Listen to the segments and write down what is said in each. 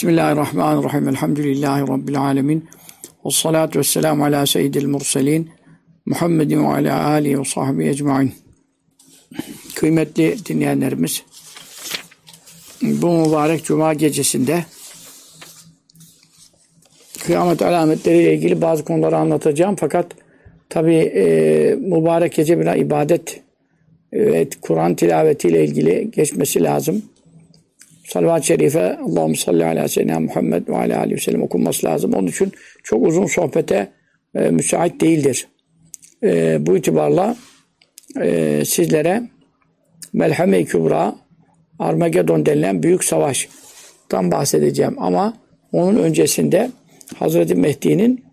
Bismillahirrahmanirrahim. Elhamdülillahi Rabbil alemin. Ve salatu ve selamu ala seyyidil murselin. Muhammedin ve ala alihi ve sahbihi ecmain. Kıymetli dinleyenlerimiz, bu mübarek cuma gecesinde kıyamet alametleriyle ilgili bazı konuları anlatacağım. Fakat tabi e, mübarek gece bir ibadet ve Kur'an tilavetiyle ilgili geçmesi lazım salavat-ı şerife Allahümme salli ala seyyidina Muhammed ve ala aleyhi ve sellem okunması lazım. Onun için çok uzun sohbete e, müsait değildir. E, bu itibarla e, sizlere Melhame-i Kübra Armagedon denilen büyük savaştan bahsedeceğim. Ama onun öncesinde Hazreti Mehdi'nin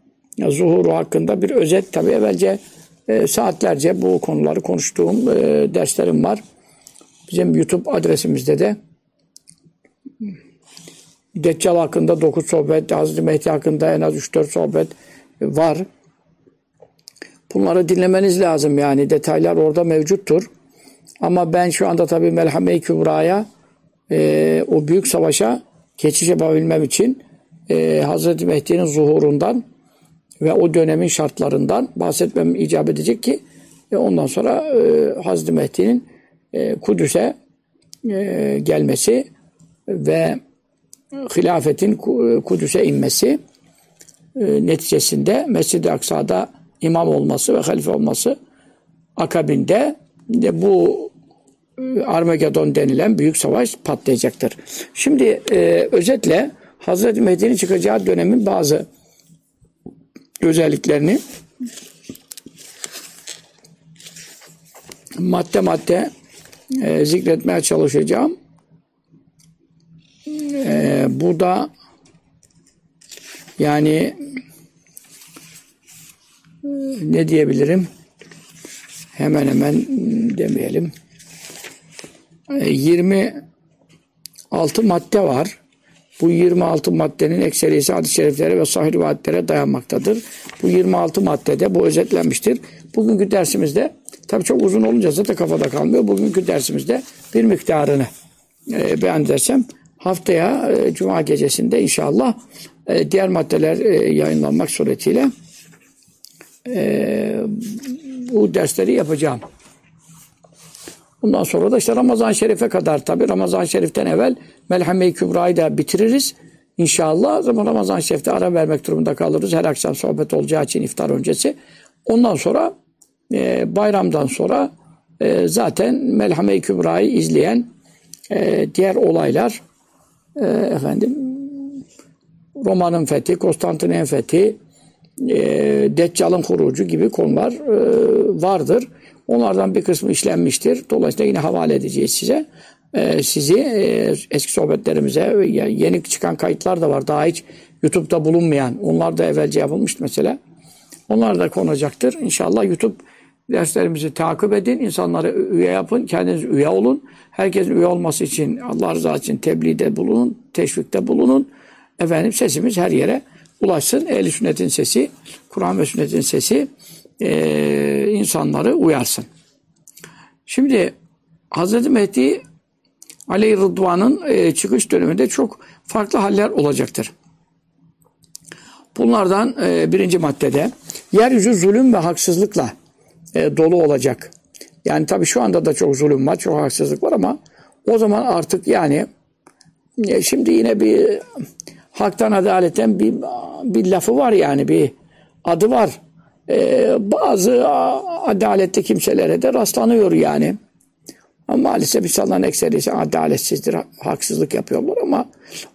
zuhuru hakkında bir özet tabi evvelce e, saatlerce bu konuları konuştuğum e, derslerim var. Bizim YouTube adresimizde de Deccal hakkında 9 sohbet, Hazreti Mehdi hakkında en az 3-4 sohbet var. Bunları dinlemeniz lazım yani. Detaylar orada mevcuttur. Ama ben şu anda tabii Melhame-i Kübra'ya e, o büyük savaşa geçiş yapabilmem için e, Hazreti Mehdi'nin zuhurundan ve o dönemin şartlarından bahsetmem icap edecek ki e, ondan sonra e, Hazreti Mehdi'nin e, Kudüs'e e, gelmesi ve hilafetin Kudüs'e inmesi e, neticesinde Mescid-i Aksa'da imam olması ve halife olması akabinde de bu e, Armagedon denilen büyük savaş patlayacaktır. Şimdi e, özetle Hazreti Mehdi'nin çıkacağı dönemin bazı özelliklerini madde madde e, zikretmeye çalışacağım. Ee, bu da yani ne diyebilirim? Hemen hemen demeyelim. 26 ee, madde var. Bu 26 maddenin ekserisi hadis-i şeriflere ve sahih rivayetlere dayanmaktadır. Bu 26 maddede bu özetlenmiştir. Bugünkü dersimizde tabi çok uzun olunca zaten kafada kalmıyor. Bugünkü dersimizde bir miktarını e, beyan edersem haftaya e, Cuma gecesinde inşallah e, diğer maddeler e, yayınlanmak suretiyle e, bu dersleri yapacağım. Bundan sonra da işte Ramazan-ı Şerif'e kadar tabi Ramazan-ı Şerif'ten evvel Melhame-i Kübra'yı da bitiririz. İnşallah zaman Ramazan-ı Şerif'te ara vermek durumunda kalırız. Her akşam sohbet olacağı için iftar öncesi. Ondan sonra e, bayramdan sonra e, zaten Melhame-i Kübra'yı izleyen e, diğer olaylar e, efendim Roma'nın fethi, Konstantin'in fethi, e, Deccal'ın kurucu gibi konular e, vardır. Onlardan bir kısmı işlenmiştir. Dolayısıyla yine havale edeceğiz size. E, sizi e, eski sohbetlerimize yeni çıkan kayıtlar da var. Daha hiç YouTube'da bulunmayan. Onlar da evvelce yapılmıştı mesela. Onlar da konacaktır. İnşallah YouTube derslerimizi takip edin. insanları üye yapın. Kendiniz üye olun. Herkesin üye olması için Allah rızası için tebliğde bulunun. Teşvikte bulunun. Efendim sesimiz her yere ulaşsın. Ehl-i sünnetin sesi, Kur'an ve sünnetin sesi e, insanları uyarsın. Şimdi Hz. Mehdi Aleyh Rıdvan'ın e, çıkış döneminde çok farklı haller olacaktır. Bunlardan e, birinci maddede yeryüzü zulüm ve haksızlıkla e, dolu olacak. Yani tabii şu anda da çok zulüm var, çok haksızlık var ama o zaman artık yani e, şimdi yine bir haktan adaletten bir, bir lafı var yani bir adı var. E, bazı adaletli kimselere de rastlanıyor yani. Ama maalesef insanların ekserisi adaletsizdir, haksızlık yapıyorlar ama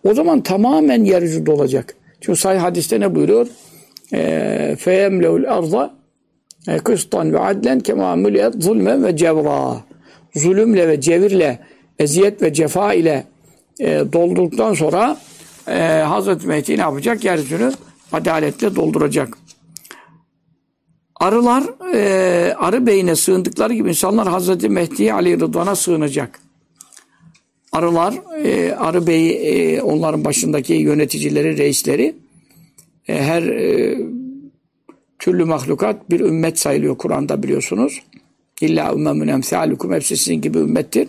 o zaman tamamen yeryüzü dolacak. Çünkü sahih hadiste ne buyuruyor? فَيَمْلَوُ الْاَرْضَ e, kıstan ve adlen kema müliyet zulmen ve cevra. Zulümle ve cevirle, eziyet ve cefa ile e, doldurduktan sonra e, Hazreti Mehdi ne yapacak? Yeryüzünü adaletle dolduracak. Arılar e, arı beyine sığındıkları gibi insanlar Hazreti Mehdi Ali Rıdvan'a sığınacak. Arılar, e, arı beyi e, onların başındaki yöneticileri, reisleri e, her e, türlü mahlukat bir ümmet sayılıyor Kur'an'da biliyorsunuz. İlla ümmemun emsalukum hepsi sizin gibi ümmettir.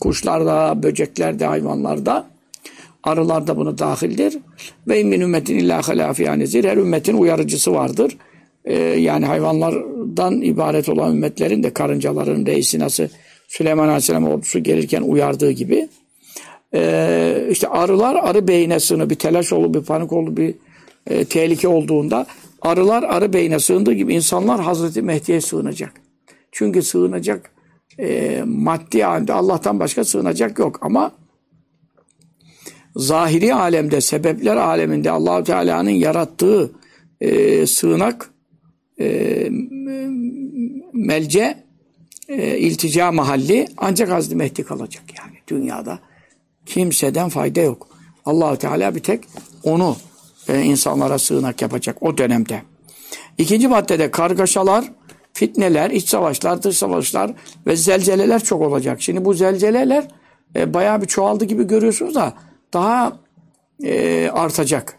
Kuşlarda, böceklerde, hayvanlarda. Arılar da bunu dahildir. Ve min ümmetin illa halâfiyâ nezir. Her ümmetin uyarıcısı vardır. Ee, yani hayvanlardan ibaret olan ümmetlerin de karıncaların reisi nasıl Süleyman Aleyhisselam ordusu gelirken uyardığı gibi ee, işte arılar arı beyine sığınır. Bir telaş olur, bir panik olur, bir e, tehlike olduğunda arılar arı beyine sığındığı gibi insanlar Hazreti Mehdi'ye sığınacak. Çünkü sığınacak e, maddi halde Allah'tan başka sığınacak yok ama zahiri alemde, sebepler aleminde Allahu Teala'nın yarattığı e, sığınak, e, melce, e, iltica mahalli ancak Hazreti Mehdi kalacak yani dünyada. Kimseden fayda yok. Allahu Teala bir tek onu e, insanlara sığınak yapacak o dönemde. İkinci maddede kargaşalar, fitneler, iç savaşlar, dış savaşlar ve zelzeleler çok olacak. Şimdi bu zelzeleler e, bayağı bir çoğaldı gibi görüyorsunuz da daha e, artacak.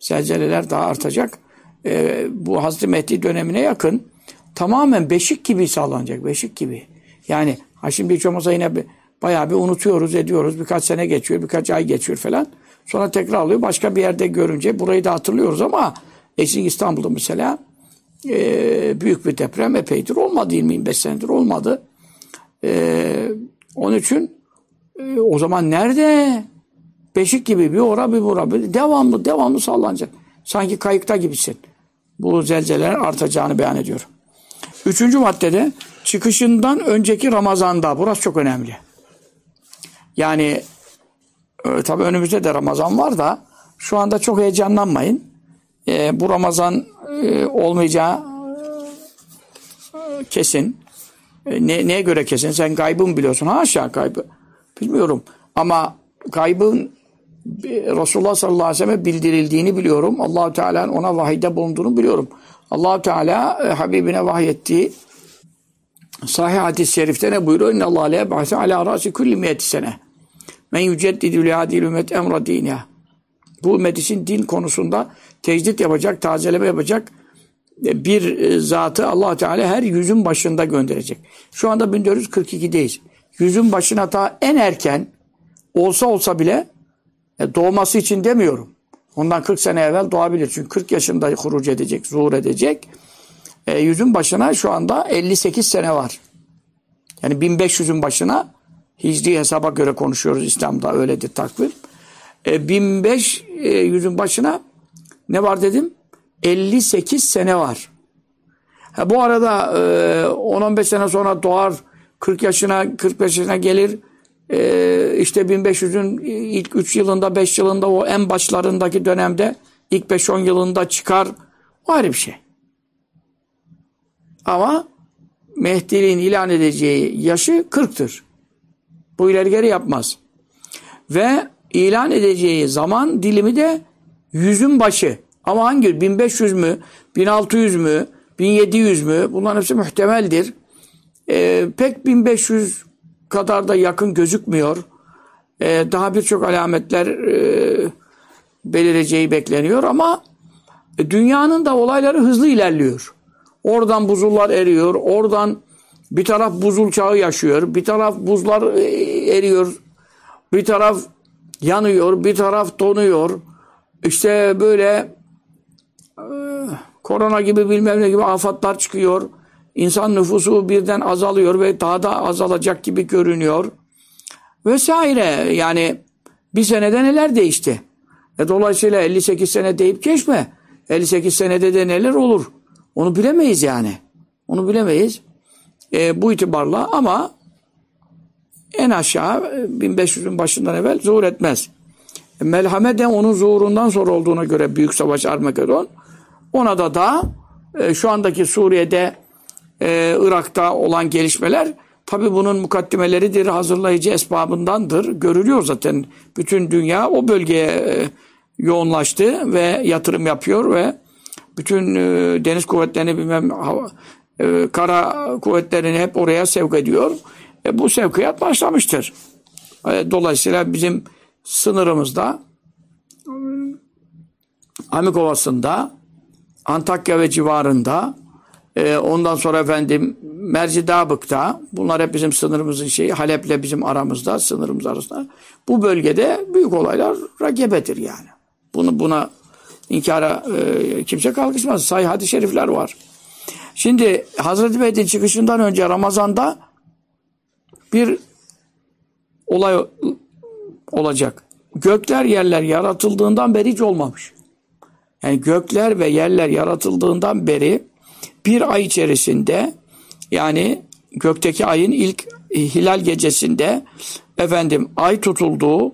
Zelzeleler daha artacak. E, bu Hazreti Mehdi dönemine yakın tamamen beşik gibi sağlanacak. Beşik gibi. Yani ha şimdi hiç olmazsa yine bir, bayağı bir unutuyoruz, ediyoruz. Birkaç sene geçiyor, birkaç ay geçiyor falan. Sonra tekrar alıyor. Başka bir yerde görünce burayı da hatırlıyoruz ama Eşin İstanbul'da mesela e, büyük bir deprem epeydir olmadı. 25 senedir olmadı. E, onun için e, o zaman nerede? Beşik gibi bir ora bir bura. Bir, devamlı devamlı sallanacak. Sanki kayıkta gibisin. Bu zelzeleler artacağını beyan ediyor. Üçüncü maddede çıkışından önceki Ramazan'da. Burası çok önemli. Yani e, tabii önümüzde de Ramazan var da şu anda çok heyecanlanmayın. E, bu Ramazan e, olmayacağı e, kesin. E, ne, neye göre kesin? Sen gaybı mı biliyorsun? Haşa gaybı. Bilmiyorum. Ama gaybın Resulullah sallallahu aleyhi ve sellem bildirildiğini biliyorum. Allahu Teala'nın ona vahide bulunduğunu biliyorum. Allahu Teala e, Habibine vahyettiği sahih hadis-i şerifte ne buyuruyor? İnne Allah le ba'se ala rasi kulli sene. Men yüceddidü li hadil ümmet emra diniha. Bu ümmet din konusunda tecdit yapacak, tazeleme yapacak e, bir e, zatı allah Teala her yüzün başında gönderecek. Şu anda 1442'deyiz. Yüzün başına ta en erken olsa olsa bile e, doğması için demiyorum. Ondan 40 sene evvel doğabilir. Çünkü 40 yaşında huruc edecek, zuhur edecek. E, yüzün başına şu anda 58 sene var. Yani 1500'ün başına hicri hesaba göre konuşuyoruz İslam'da öyledir takvim. E, 1500'ün başına ne var dedim? 58 sene var. Ha, bu arada e, 10-15 sene sonra doğar, 40 yaşına, 45 yaşına gelir. E, işte 1500'ün ilk 3 yılında, 5 yılında o en başlarındaki dönemde ilk 5-10 yılında çıkar. O ayrı bir şey. Ama Mehdi'nin ilan edeceği yaşı 40'tır. Bu ileri geri yapmaz. Ve ilan edeceği zaman dilimi de yüzün başı. Ama hangi? 1500 mü? 1600 mü? 1700 mü? Bunların hepsi muhtemeldir. Ee, pek 1500 kadar da yakın gözükmüyor. Ee, daha birçok alametler e, belireceği bekleniyor ama dünyanın da olayları hızlı ilerliyor. Oradan buzullar eriyor, oradan bir taraf buzul çağı yaşıyor, bir taraf buzlar e, eriyor, bir taraf yanıyor, bir taraf donuyor. İşte böyle e, korona gibi bilmem ne gibi afatlar çıkıyor. İnsan nüfusu birden azalıyor ve daha da azalacak gibi görünüyor. Vesaire yani bir senede neler değişti. E dolayısıyla 58 sene deyip geçme. 58 senede de neler olur. Onu bilemeyiz yani. Onu bilemeyiz. E, bu itibarla ama en aşağı 1500'ün başından evvel zuhur etmez. Melhame de onun zuhurundan sonra olduğuna göre Büyük Savaş Armagedon. Ona da da e, şu andaki Suriye'de e, Irak'ta olan gelişmeler tabi bunun mukaddimeleridir, hazırlayıcı esbabındandır. Görülüyor zaten. Bütün dünya o bölgeye e, yoğunlaştı ve yatırım yapıyor ve bütün e, deniz kuvvetlerini bilmem e, kara kuvvetlerini hep oraya sevk ediyor. E, bu sevkiyat başlamıştır. E, dolayısıyla bizim sınırımızda Amikovası'nda Antakya ve civarında e, ondan sonra efendim Merzidabık'ta, bunlar hep bizim sınırımızın şeyi, Halep'le bizim aramızda, sınırımız arasında. Bu bölgede büyük olaylar gebedir yani. Bunu buna inkara e, kimse kalkışmaz. Say hadis-i şerifler var. Şimdi Hazreti Bey'in çıkışından önce Ramazan'da bir olay olacak. Gökler yerler yaratıldığından beri hiç olmamış. Yani gökler ve yerler yaratıldığından beri bir ay içerisinde yani gökteki ayın ilk e, hilal gecesinde efendim ay tutulduğu,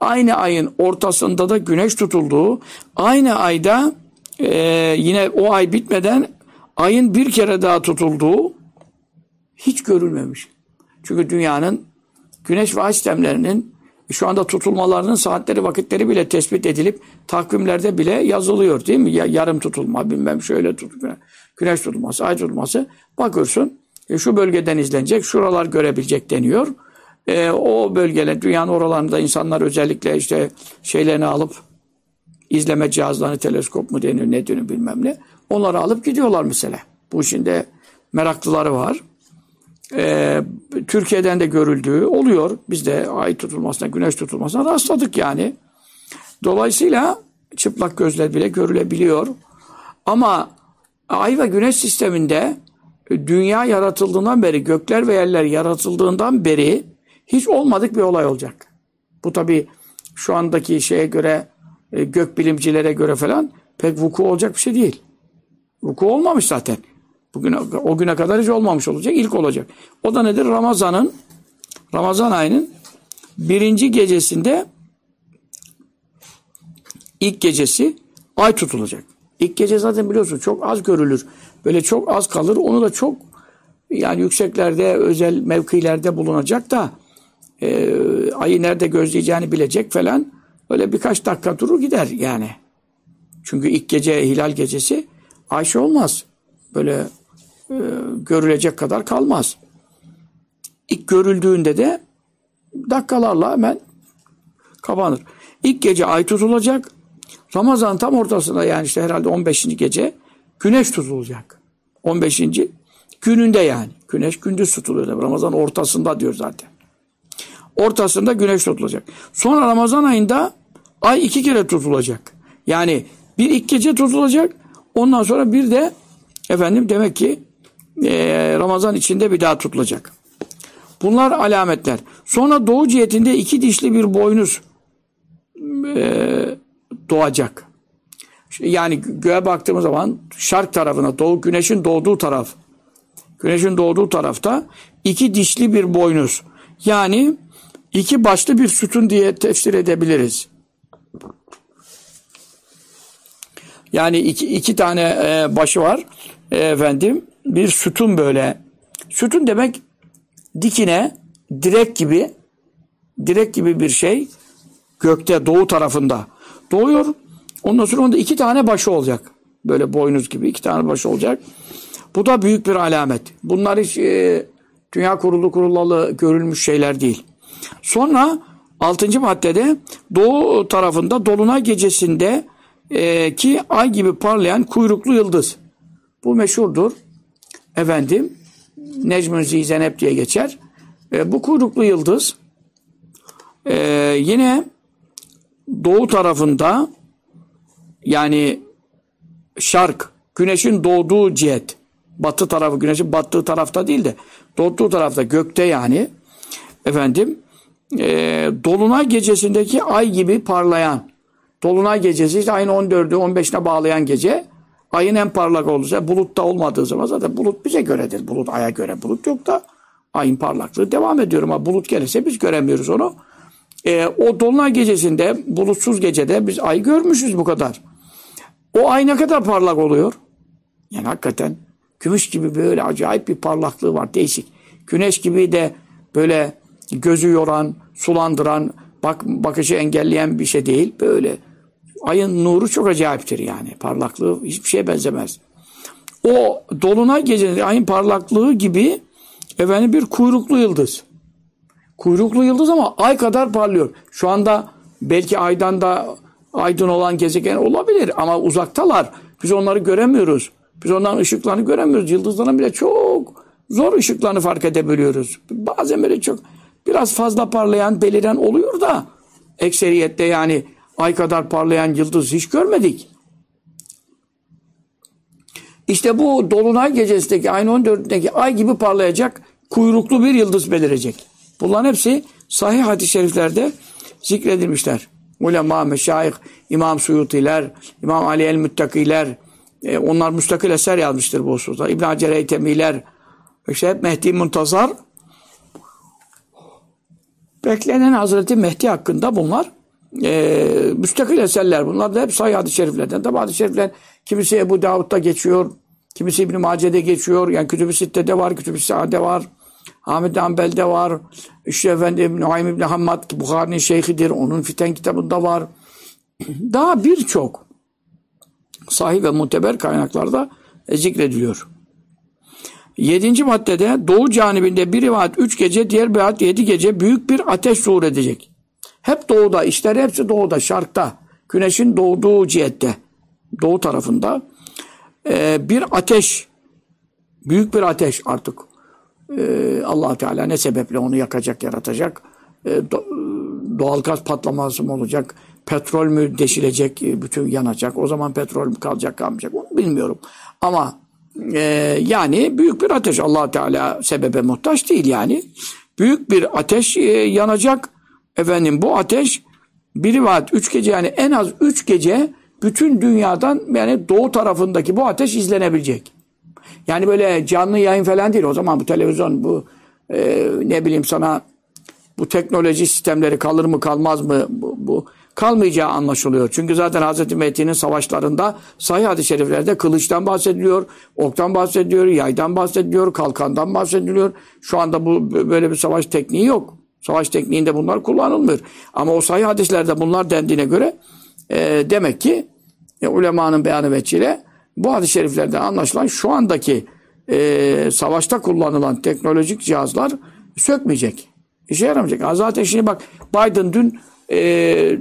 aynı ayın ortasında da güneş tutulduğu, aynı ayda e, yine o ay bitmeden ayın bir kere daha tutulduğu hiç görülmemiş. Çünkü dünyanın güneş ve ay sistemlerinin şu anda tutulmalarının saatleri vakitleri bile tespit edilip takvimlerde bile yazılıyor değil mi? Ya, yarım tutulma bilmem şöyle tutulma. Güneş tutulması, ay tutulması. Bakıyorsun e, şu bölgeden izlenecek, şuralar görebilecek deniyor. E, o bölgeler, dünyanın oralarında insanlar özellikle işte şeylerini alıp izleme cihazlarını, teleskop mu deniyor, ne deniyor bilmem ne. Onları alıp gidiyorlar mesela. Bu işinde meraklıları var. Ee, Türkiye'den de görüldüğü oluyor. Biz de ay tutulmasına, güneş tutulmasına rastladık yani. Dolayısıyla çıplak gözle bile görülebiliyor. Ama ay ve güneş sisteminde dünya yaratıldığından beri, gökler ve yerler yaratıldığından beri hiç olmadık bir olay olacak. Bu tabi şu andaki şeye göre, e, gök bilimcilere göre falan pek vuku olacak bir şey değil. Vuku olmamış zaten. Bugün o güne kadar hiç olmamış olacak. ilk olacak. O da nedir? Ramazan'ın Ramazan ayının birinci gecesinde ilk gecesi ay tutulacak. İlk gece zaten biliyorsun çok az görülür. Böyle çok az kalır. Onu da çok yani yükseklerde, özel mevkilerde bulunacak da e, ayı nerede gözleyeceğini bilecek falan. Öyle birkaç dakika durur gider yani. Çünkü ilk gece hilal gecesi Ayşe olmaz. Böyle e, görülecek kadar kalmaz. İlk görüldüğünde de dakikalarla hemen kapanır. İlk gece ay tutulacak. Ramazan tam ortasında yani işte herhalde 15. gece güneş tutulacak. 15. gününde yani. Güneş gündüz tutuluyor. Ramazan ortasında diyor zaten. Ortasında güneş tutulacak. Sonra Ramazan ayında ay iki kere tutulacak. Yani bir ilk gece tutulacak. Ondan sonra bir de efendim demek ki e, Ramazan içinde bir daha tutulacak. Bunlar alametler. Sonra doğu cihetinde iki dişli bir boynuz e, doğacak. Yani göğe baktığımız zaman şark tarafına, doğu güneşin doğduğu taraf, güneşin doğduğu tarafta iki dişli bir boynuz. Yani iki başlı bir sütun diye tefsir edebiliriz. Yani iki, iki tane e, başı var. E, efendim bir sütun böyle. Sütun demek dikine direk gibi direk gibi bir şey gökte doğu tarafında doğuyor. Ondan sonra onda iki tane başı olacak. Böyle boynuz gibi iki tane başı olacak. Bu da büyük bir alamet. Bunlar hiç e, dünya kurulu kurulalı görülmüş şeyler değil. Sonra altıncı maddede doğu tarafında dolunay gecesinde e, ki ay gibi parlayan kuyruklu yıldız. Bu meşhurdur. Efendim Necmün Zizenep diye geçer. E, bu kuyruklu yıldız e, yine doğu tarafında yani şark, güneşin doğduğu cihet, batı tarafı, güneşin battığı tarafta değil de doğduğu tarafta, gökte yani efendim e, dolunay gecesindeki ay gibi parlayan dolunay gecesi işte ayın 14'ü 15'ine bağlayan gece ayın en parlak olduğu bulutta olmadığı zaman zaten bulut bize göredir. Bulut aya göre bulut yok da ayın parlaklığı devam ediyor ama bulut gelirse biz göremiyoruz onu. E, o dolunay gecesinde bulutsuz gecede biz ay görmüşüz bu kadar. O ay ne kadar parlak oluyor? Yani hakikaten gümüş gibi böyle acayip bir parlaklığı var değişik. Güneş gibi de böyle gözü yoran, sulandıran, bak bakışı engelleyen bir şey değil. Böyle ayın nuru çok acayiptir yani. Parlaklığı hiçbir şeye benzemez. O dolunay gecesi ayın parlaklığı gibi efendim bir kuyruklu yıldız. Kuyruklu yıldız ama ay kadar parlıyor. Şu anda belki aydan da aydın olan gezegen olabilir ama uzaktalar. Biz onları göremiyoruz. Biz onların ışıklarını göremiyoruz. Yıldızların bile çok zor ışıklarını fark edebiliyoruz. Bazen böyle çok biraz fazla parlayan, beliren oluyor da ekseriyette yani ay kadar parlayan yıldız hiç görmedik. İşte bu Dolunay gecesindeki ayın 14'ündeki ay gibi parlayacak kuyruklu bir yıldız belirecek. Bunların hepsi sahih hadis-i şeriflerde zikredilmişler. Ulema, meşayih, İmam Suyutiler, İmam Ali el-Müttakiler, e, onlar müstakil eser yazmıştır bu hususta. İbn Hacer Eytemiler, işte Mehdi Muntazar. Beklenen Hazreti Mehdi hakkında bunlar e, müstakil eserler. Bunlar da hep sahih hadis-i şeriflerden. Tabi hadis-i şerifler kimisi Ebu Davud'da geçiyor, kimisi İbn-i Mace'de geçiyor. Yani Kütüb-i Sitte'de var, Kütüb-i Sa'de var. Ahmet Hanbel'de var. İşte efendim Nuaym İbni Hammad Bukhari'nin şeyhidir. Onun Fiten kitabında var. Daha birçok sahih ve muteber kaynaklarda zikrediliyor. Yedinci maddede doğu canibinde bir rivayet üç gece, diğer bir rivayet yedi gece büyük bir ateş zuhur edecek. Hep doğuda, işler hepsi doğuda, şarkta. Güneşin doğduğu cihette, doğu tarafında e, bir ateş, büyük bir ateş artık e, allah Teala ne sebeple onu yakacak, yaratacak? E, do, doğal gaz patlaması mı olacak? Petrol mü deşilecek, e, bütün yanacak? O zaman petrol mü kalacak, kalmayacak? Onu bilmiyorum. Ama e, yani büyük bir ateş. allah Teala sebebe muhtaç değil yani. Büyük bir ateş e, yanacak. Efendim bu ateş bir rivayet üç gece yani en az üç gece bütün dünyadan yani doğu tarafındaki bu ateş izlenebilecek. Yani böyle canlı yayın falan değil. O zaman bu televizyon, bu e, ne bileyim sana bu teknoloji sistemleri kalır mı kalmaz mı bu, bu kalmayacağı anlaşılıyor. Çünkü zaten Hazreti Mehdi'nin savaşlarında sahih hadis-i şeriflerde kılıçtan bahsediliyor, oktan bahsediliyor, yaydan bahsediliyor, kalkandan bahsediliyor. Şu anda bu böyle bir savaş tekniği yok. Savaş tekniğinde bunlar kullanılmıyor. Ama o sahih hadislerde bunlar dendiğine göre e, demek ki e, ulemanın beyanı veçile bu hadis-i şeriflerde anlaşılan şu andaki e, savaşta kullanılan teknolojik cihazlar sökmeyecek. İşe yaramayacak. Zaten şimdi bak Biden dün e,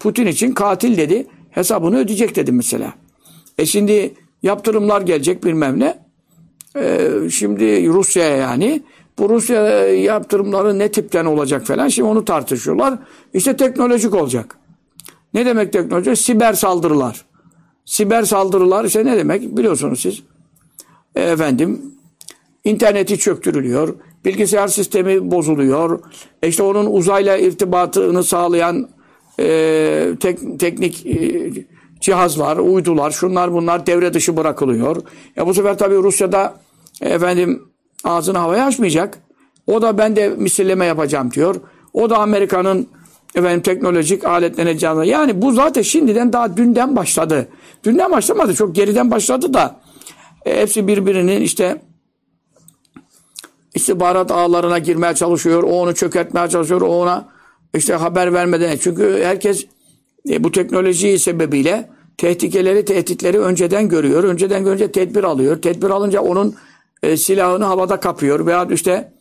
Putin için katil dedi. Hesabını ödeyecek dedi mesela. E şimdi yaptırımlar gelecek bilmem ne. E, şimdi Rusya'ya yani. Bu Rusya yaptırımları ne tipten olacak falan. Şimdi onu tartışıyorlar. İşte teknolojik olacak. Ne demek teknoloji? Siber saldırılar. Siber saldırılar işte ne demek biliyorsunuz siz. E, efendim interneti çöktürülüyor. Bilgisayar sistemi bozuluyor. E işte onun uzayla irtibatını sağlayan e, tek, teknik e, cihazlar, uydular, şunlar bunlar devre dışı bırakılıyor. E bu sefer tabii Rusya'da e, efendim ağzını havaya açmayacak. O da ben de misilleme yapacağım diyor. O da Amerika'nın efendim teknolojik aletlerine canlı. Yani bu zaten şimdiden daha dünden başladı. Dünden başlamadı. Çok geriden başladı da e, hepsi birbirinin işte istihbarat ağlarına girmeye çalışıyor. O onu çökertmeye çalışıyor. O ona işte haber vermeden. Çünkü herkes e, bu teknoloji sebebiyle tehlikeleri, tehditleri önceden görüyor. Önceden görünce tedbir alıyor. Tedbir alınca onun e, silahını havada kapıyor. Veya işte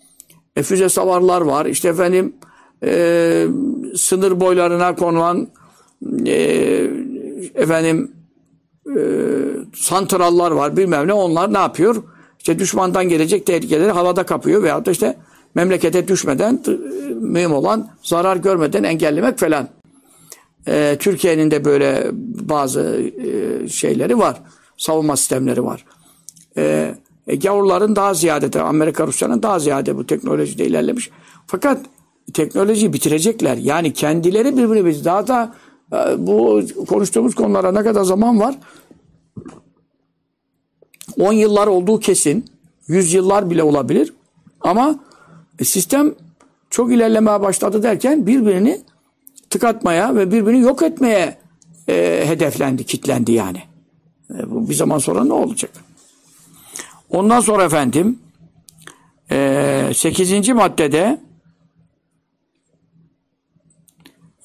e, füze savarlar var. İşte efendim e, sınır boylarına konulan e, efendim e, santrallar var bilmem ne onlar ne yapıyor? İşte düşmandan gelecek tehlikeleri havada kapıyor veyahut da işte memlekete düşmeden mühim olan zarar görmeden engellemek falan. E, Türkiye'nin de böyle bazı e, şeyleri var. Savunma sistemleri var. E, e, gavurların daha ziyade, Amerika Rusya'nın daha ziyade bu teknolojide ilerlemiş. Fakat teknolojiyi bitirecekler. Yani kendileri birbirini daha da e, bu konuştuğumuz konulara ne kadar zaman var? 10 yıllar olduğu kesin. 100 yıllar bile olabilir. Ama sistem çok ilerlemeye başladı derken birbirini tıkatmaya ve birbirini yok etmeye e, hedeflendi, kitlendi yani. E, bu bir zaman sonra ne olacak? Ondan sonra efendim e, 8. maddede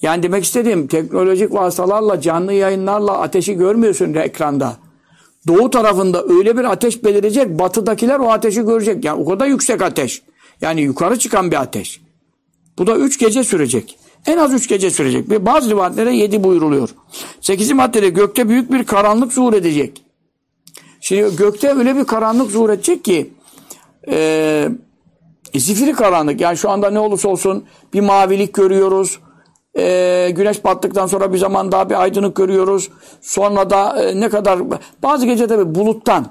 yani demek istediğim teknolojik vasıtalarla, canlı yayınlarla ateşi görmüyorsun ekranda. Doğu tarafında öyle bir ateş belirecek, batıdakiler o ateşi görecek. Yani o kadar yüksek ateş. Yani yukarı çıkan bir ateş. Bu da üç gece sürecek. En az üç gece sürecek. Ve bazı rivayetlere yedi buyuruluyor. Sekizinci maddede gökte büyük bir karanlık zuhur edecek. Şimdi gökte öyle bir karanlık zuhur edecek ki e, zifiri karanlık. Yani şu anda ne olursa olsun bir mavilik görüyoruz. E, güneş battıktan sonra bir zaman daha bir aydınlık görüyoruz. Sonra da e, ne kadar bazı gece tabi buluttan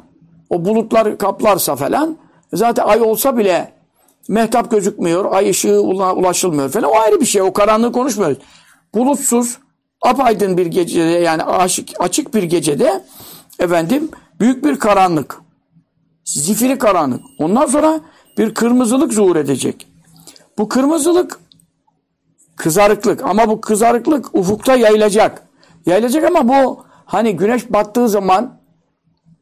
o bulutlar kaplarsa falan zaten ay olsa bile mehtap gözükmüyor. Ay ışığı ulaşılmıyor falan. O ayrı bir şey. O karanlığı konuşmuyoruz. Bulutsuz apaydın bir gecede yani açık, açık bir gecede efendim büyük bir karanlık. Zifiri karanlık. Ondan sonra bir kırmızılık zuhur edecek. Bu kırmızılık kızarıklık ama bu kızarıklık ufukta yayılacak. Yayılacak ama bu hani güneş battığı zaman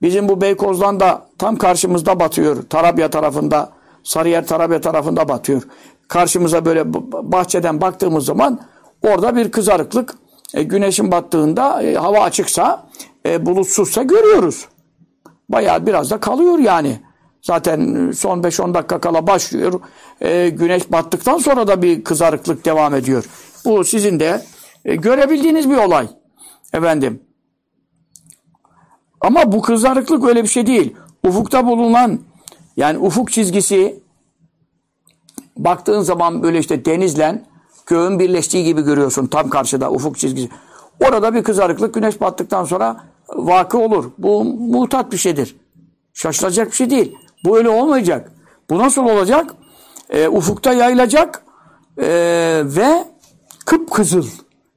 bizim bu Beykoz'dan da tam karşımızda batıyor. Tarabya tarafında, Sarıyer Tarabya tarafında batıyor. Karşımıza böyle bahçeden baktığımız zaman orada bir kızarıklık e, güneşin battığında e, hava açıksa e, bulutsuzsa görüyoruz. Bayağı biraz da kalıyor yani. Zaten son 5-10 dakika kala başlıyor. E, güneş battıktan sonra da bir kızarıklık devam ediyor. Bu sizin de e, görebildiğiniz bir olay. Efendim. Ama bu kızarıklık öyle bir şey değil. Ufukta bulunan yani ufuk çizgisi baktığın zaman böyle işte denizlen göğün birleştiği gibi görüyorsun tam karşıda ufuk çizgisi. Orada bir kızarıklık güneş battıktan sonra vakı olur. Bu muhtat bir şeydir. Şaşılacak bir şey değil. Bu öyle olmayacak. Bu nasıl olacak? E, ufukta yayılacak e, ve kıpkızıl.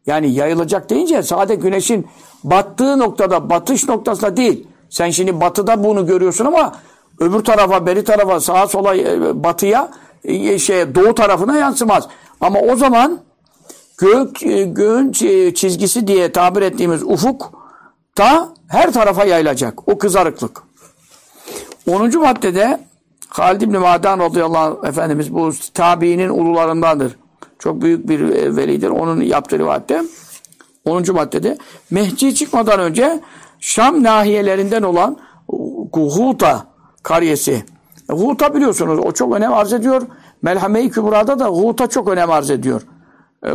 Yani yayılacak deyince sadece güneşin battığı noktada, batış noktasında değil. Sen şimdi batıda bunu görüyorsun ama öbür tarafa, beri tarafa, sağa sola, e, batıya, e, şey, doğu tarafına yansımaz. Ama o zaman gök, e, göğün çizgisi diye tabir ettiğimiz ufuk da her tarafa yayılacak. O kızarıklık. 10. maddede Halid İbni Madan radıyallahu anh Efendimiz bu tabiinin ulularındandır. Çok büyük bir velidir. Onun yaptığı rivayette 10. maddede Mehdi çıkmadan önce Şam nahiyelerinden olan Guhuta kariyesi. Guhuta biliyorsunuz o çok önem arz ediyor. Melhame-i Kübra'da da Guhuta çok önem arz ediyor. E,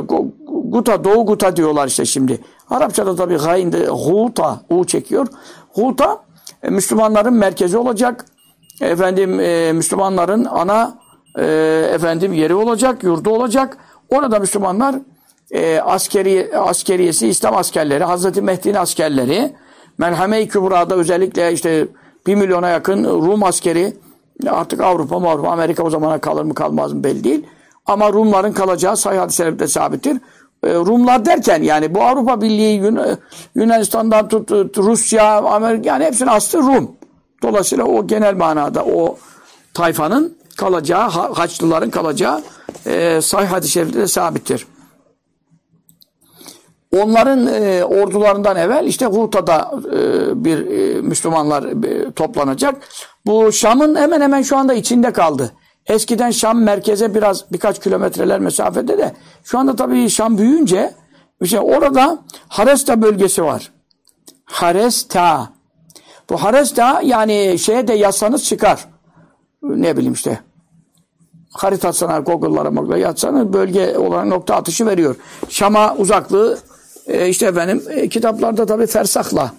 Guta, Doğu Guta diyorlar işte şimdi. Arapçada tabii gayinde Guta, U çekiyor. Guta e, Müslümanların merkezi olacak. Efendim e, Müslümanların ana e, efendim yeri olacak, yurdu olacak. Orada Müslümanlar e, askeri askeriyesi, İslam askerleri, Hazreti Mehdi'nin askerleri, Merhame-i Kübra'da özellikle işte bir milyona yakın Rum askeri, artık Avrupa, Avrupa, Amerika o zamana kalır mı kalmaz mı belli değil. Ama Rumların kalacağı sahih hadis-i sabittir. E, Rumlar derken yani bu Avrupa Birliği, Yun Yunanistan'dan tut, Rusya, Amerika yani hepsinin aslı Rum. Dolayısıyla o genel manada o tayfanın kalacağı, Haçlıların kalacağı e, sahih hadis-i şerifte de sabittir. Onların e, ordularından evvel işte Huta'da e, bir e, Müslümanlar e, toplanacak. Bu Şam'ın hemen hemen şu anda içinde kaldı. Eskiden Şam merkeze biraz birkaç kilometreler mesafede de şu anda tabii Şam büyüyünce işte orada Haresta bölgesi var. Haresta. Bu Haresta yani şeye de yazsanız çıkar. Ne bileyim işte. Haritasına, Google'lara yazsanız bölge olarak nokta atışı veriyor. Şam'a uzaklığı e, işte efendim e, kitaplarda tabii fersakla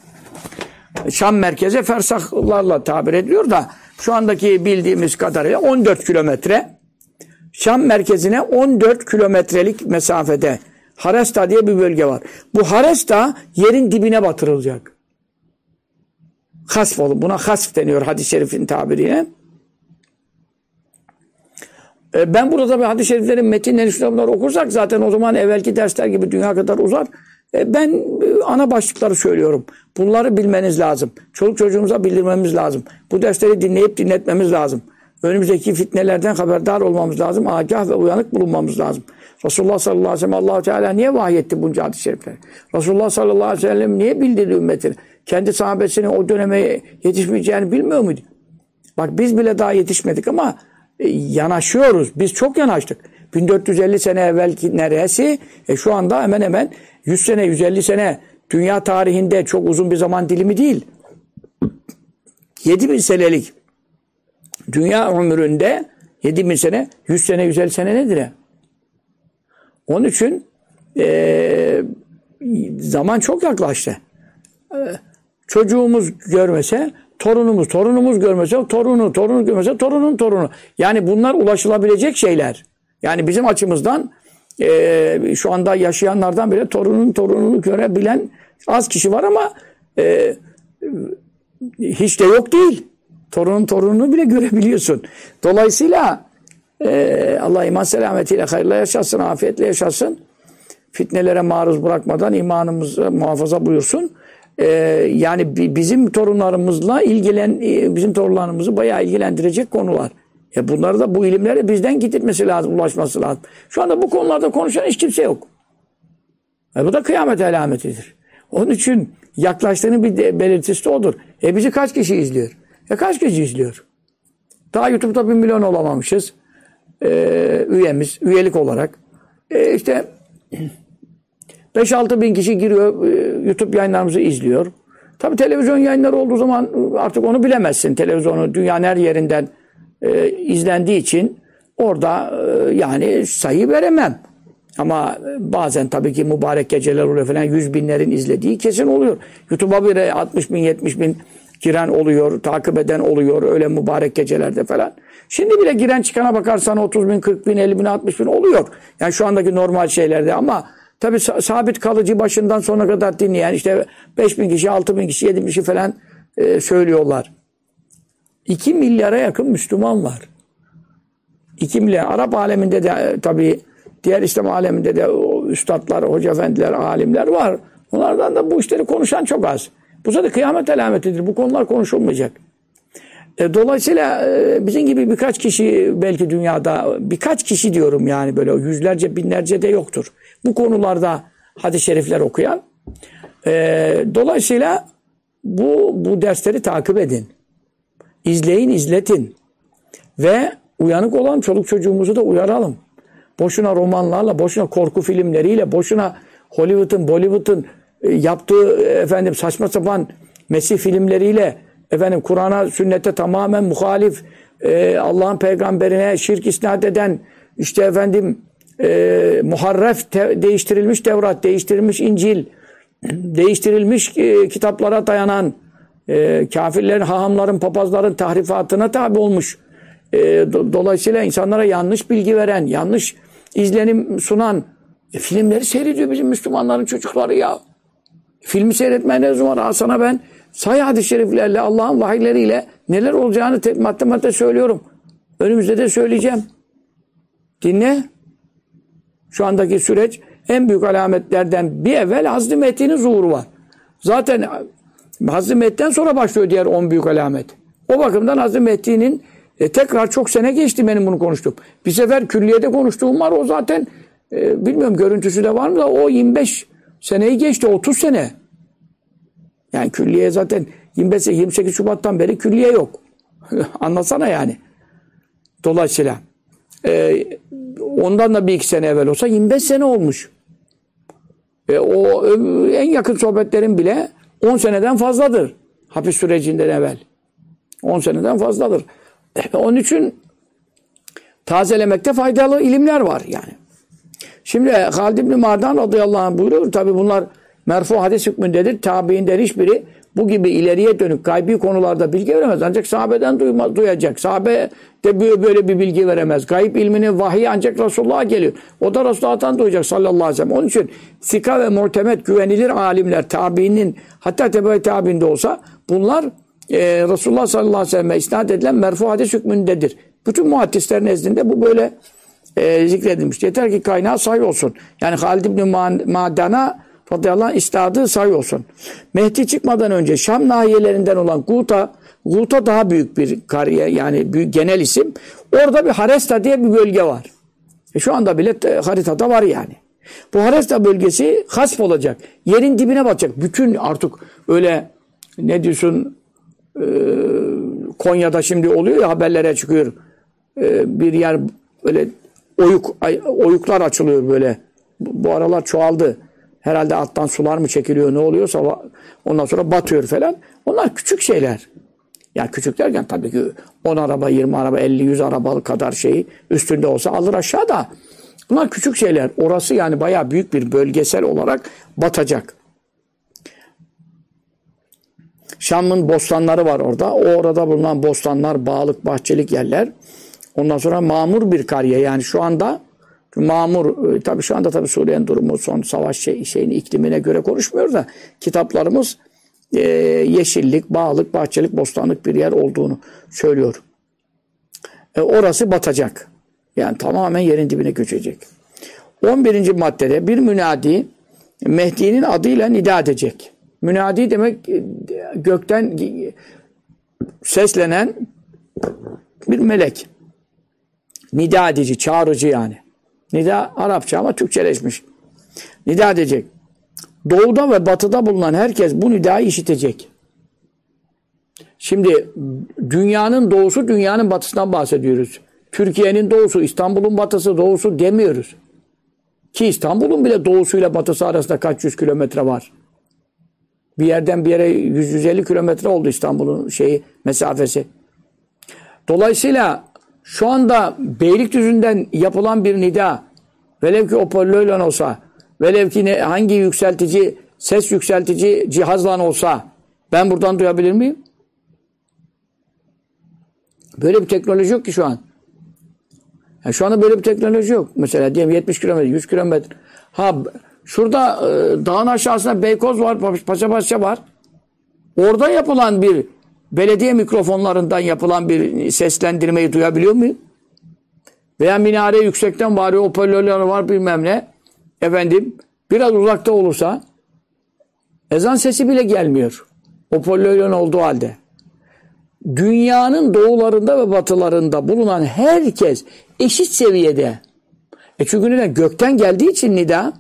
Şam merkeze fersaklarla tabir ediyor da şu andaki bildiğimiz kadarıyla 14 kilometre Şam merkezine 14 kilometrelik mesafede Haresta diye bir bölge var. Bu Haresta yerin dibine batırılacak. Hasf olur. Buna hasf deniyor hadis-i şerifin tabiriyle. E, ben burada tabii hadis-i şeriflerin metinlerini bunları okursak zaten o zaman evvelki dersler gibi dünya kadar uzar. E, ben e, ana başlıkları söylüyorum. Bunları bilmeniz lazım. Çoluk çocuğumuza bildirmemiz lazım. Bu dersleri dinleyip dinletmemiz lazım. Önümüzdeki fitnelerden haberdar olmamız lazım. Agah ve uyanık bulunmamız lazım. Resulullah sallallahu aleyhi ve sellem allah Teala niye vahyetti bunca hadis-i şerifleri? Resulullah sallallahu aleyhi ve sellem niye bildirdi ümmetini? Kendi sahabesinin o döneme yetişmeyeceğini bilmiyor muydu? Bak biz bile daha yetişmedik ama e, yanaşıyoruz. Biz çok yanaştık. 1450 sene evvelki neresi? E şu anda hemen hemen 100 sene, 150 sene dünya tarihinde çok uzun bir zaman dilimi değil. 7000 senelik dünya ömründe 7000 sene, 100 sene, 150 sene nedir? Onun için e, zaman çok yaklaştı. Çocuğumuz görmese torunumuz, torunumuz görmese torunu, torunu görmese torunun torunu. Yani bunlar ulaşılabilecek şeyler. Yani bizim açımızdan e, şu anda yaşayanlardan bile torunun torununu görebilen az kişi var ama e, hiç de yok değil. Torunun torununu bile görebiliyorsun. Dolayısıyla e, Allah iman selametiyle hayırla yaşasın, afiyetle yaşasın. Fitnelere maruz bırakmadan imanımızı muhafaza buyursun. E, yani bizim torunlarımızla ilgilen, e, bizim torunlarımızı bayağı ilgilendirecek konular. E bunları da bu ilimlere bizden getirmesi lazım, ulaşması lazım. Şu anda bu konularda konuşan hiç kimse yok. E bu da kıyamet alametidir. Onun için yaklaştığını bir belirtisi de odur. E bizi kaç kişi izliyor? E kaç kişi izliyor? Daha YouTube'da bir milyon olamamışız. E, üyemiz, üyelik olarak. E işte 5-6 bin kişi giriyor, e, YouTube yayınlarımızı izliyor. Tabi televizyon yayınları olduğu zaman artık onu bilemezsin. Televizyonu dünyanın her yerinden e, izlendiği için orada e, yani sayı veremem. Ama bazen tabii ki mübarek geceler oluyor falan yüz binlerin izlediği kesin oluyor. YouTube'a bir 60 bin 70 bin giren oluyor, takip eden oluyor öyle mübarek gecelerde falan. Şimdi bile giren çıkana bakarsan 30 bin, 40 bin, 50 bin, 60 bin oluyor. Yani şu andaki normal şeylerde ama tabii sabit kalıcı başından sona kadar dinleyen işte 5 bin kişi, 6 bin kişi, 7 bin kişi falan e, söylüyorlar. 2 milyara yakın Müslüman var. 2 milyar. Arap aleminde de tabii diğer İslam aleminde de üstadlar, hoca efendiler, alimler var. Onlardan da bu işleri konuşan çok az. Bu zaten kıyamet alametidir. Bu konular konuşulmayacak. E, dolayısıyla e, bizim gibi birkaç kişi belki dünyada birkaç kişi diyorum yani böyle yüzlerce binlerce de yoktur. Bu konularda hadis-i şerifler okuyan. E, dolayısıyla bu, bu dersleri takip edin. İzleyin, izletin. Ve uyanık olan çoluk çocuğumuzu da uyaralım. Boşuna romanlarla, boşuna korku filmleriyle, boşuna Hollywood'un, Bollywood'un e, yaptığı efendim saçma sapan Mesih filmleriyle efendim Kur'an'a, sünnete tamamen muhalif e, Allah'ın peygamberine şirk isnat eden işte efendim e, muharref te, değiştirilmiş Tevrat, değiştirilmiş İncil, değiştirilmiş e, kitaplara dayanan e, kafirlerin, hahamların, papazların tahrifatına tabi olmuş. E, do, dolayısıyla insanlara yanlış bilgi veren, yanlış izlenim sunan e, filmleri seyrediyor bizim Müslümanların çocukları ya. Filmi seyretmeye ne zaman? Aa, sana ben say hadis-i şeriflerle, Allah'ın vahiyleriyle neler olacağını te- madde madde söylüyorum. Önümüzde de söyleyeceğim. Dinle. Şu andaki süreç en büyük alametlerden bir evvel Hazreti Mehdi'nin zuhuru var. Zaten Hazreti Mehdi'den sonra başlıyor diğer on büyük alamet. O bakımdan Hazreti Mehdi'nin e, tekrar çok sene geçti benim bunu konuştum. Bir sefer külliyede konuştuğum var o zaten e, bilmiyorum görüntüsü de var mı da o 25 seneyi geçti 30 sene. Yani külliye zaten 25 28 Şubat'tan beri külliye yok. Anlasana yani. Dolayısıyla e, ondan da bir iki sene evvel olsa 25 sene olmuş. E, o en yakın sohbetlerin bile 10 seneden fazladır. Hapis sürecinden evvel. 10 seneden fazladır. E, onun için tazelemekte faydalı ilimler var yani. Şimdi Halid İbni Mardan radıyallahu anh buyuruyor. Tabi bunlar merfu hadis hükmündedir. Tabiinden hiçbiri bu gibi ileriye dönük gaybi konularda bilgi veremez. Ancak sahabeden duyma, duyacak. Sahabe de böyle bir bilgi veremez. Gayb ilmini vahiy ancak Resulullah'a geliyor. O da Resulullah'tan duyacak sallallahu aleyhi ve sellem. Onun için sika ve muhtemet güvenilir alimler tabiinin hatta tebe tabiinde olsa bunlar e, Resulullah sallallahu aleyhi ve sellem'e isnat edilen merfu hadis hükmündedir. Bütün muhaddislerin nezdinde bu böyle e, zikredilmiş. Yeter ki kaynağı say olsun. Yani Halid İbni Madan'a radıyallahu anh istadı say olsun. Mehdi çıkmadan önce Şam nahiyelerinden olan Guta, Guta daha büyük bir kariye yani büyük genel isim. Orada bir Haresta diye bir bölge var. E şu anda bile e, haritada var yani. Bu Haresta bölgesi hasp olacak. Yerin dibine batacak. Bütün artık öyle ne diyorsun e, Konya'da şimdi oluyor ya haberlere çıkıyor. E, bir yer böyle oyuk oyuklar açılıyor böyle. Bu aralar çoğaldı. Herhalde alttan sular mı çekiliyor ne oluyorsa ondan sonra batıyor falan. Onlar küçük şeyler. Ya küçük derken tabii ki 10 araba, 20 araba, 50, 100 arabalık kadar şeyi üstünde olsa alır aşağıda. Bunlar küçük şeyler. Orası yani bayağı büyük bir bölgesel olarak batacak. Şam'ın bostanları var orada. O orada bulunan bostanlar, bağlık, bahçelik yerler. Ondan sonra mamur bir kariye. Yani şu anda mamur, e, tabii şu anda tabii Suriye'nin durumu son savaş şey, şeyini, iklimine göre konuşmuyoruz da kitaplarımız e, yeşillik, bağlık, bahçelik, bostanlık bir yer olduğunu söylüyor. E, orası batacak. Yani tamamen yerin dibine göçecek. 11. maddede bir münadi Mehdi'nin adıyla nida edecek. Münadi demek e, gökten seslenen bir melek. Nida edici, çağırıcı yani. Nida Arapça ama Türkçeleşmiş. Nida edecek. Doğuda ve batıda bulunan herkes bu nidayı işitecek. Şimdi dünyanın doğusu dünyanın batısından bahsediyoruz. Türkiye'nin doğusu, İstanbul'un batısı, doğusu demiyoruz. Ki İstanbul'un bile doğusuyla batısı arasında kaç yüz kilometre var. Bir yerden bir yere 150 kilometre oldu İstanbul'un şeyi mesafesi. Dolayısıyla şu anda Beylikdüzü'nden yapılan bir nida velev ki hoparlörle olsa velev ki ne, hangi yükseltici ses yükseltici cihazla olsa ben buradan duyabilir miyim? Böyle bir teknoloji yok ki şu an. Yani şu anda böyle bir teknoloji yok. Mesela diyelim 70 kilometre, 100 kilometre. Ha şurada e, dağın aşağısında Beykoz var, Paşa var. Orada yapılan bir belediye mikrofonlarından yapılan bir seslendirmeyi duyabiliyor muyum? Veya minare yüksekten var, hoparlörler var bilmem ne. Efendim biraz uzakta olursa ezan sesi bile gelmiyor. Hoparlörlerin olduğu halde. Dünyanın doğularında ve batılarında bulunan herkes eşit seviyede. E çünkü neden? Gökten geldiği için nida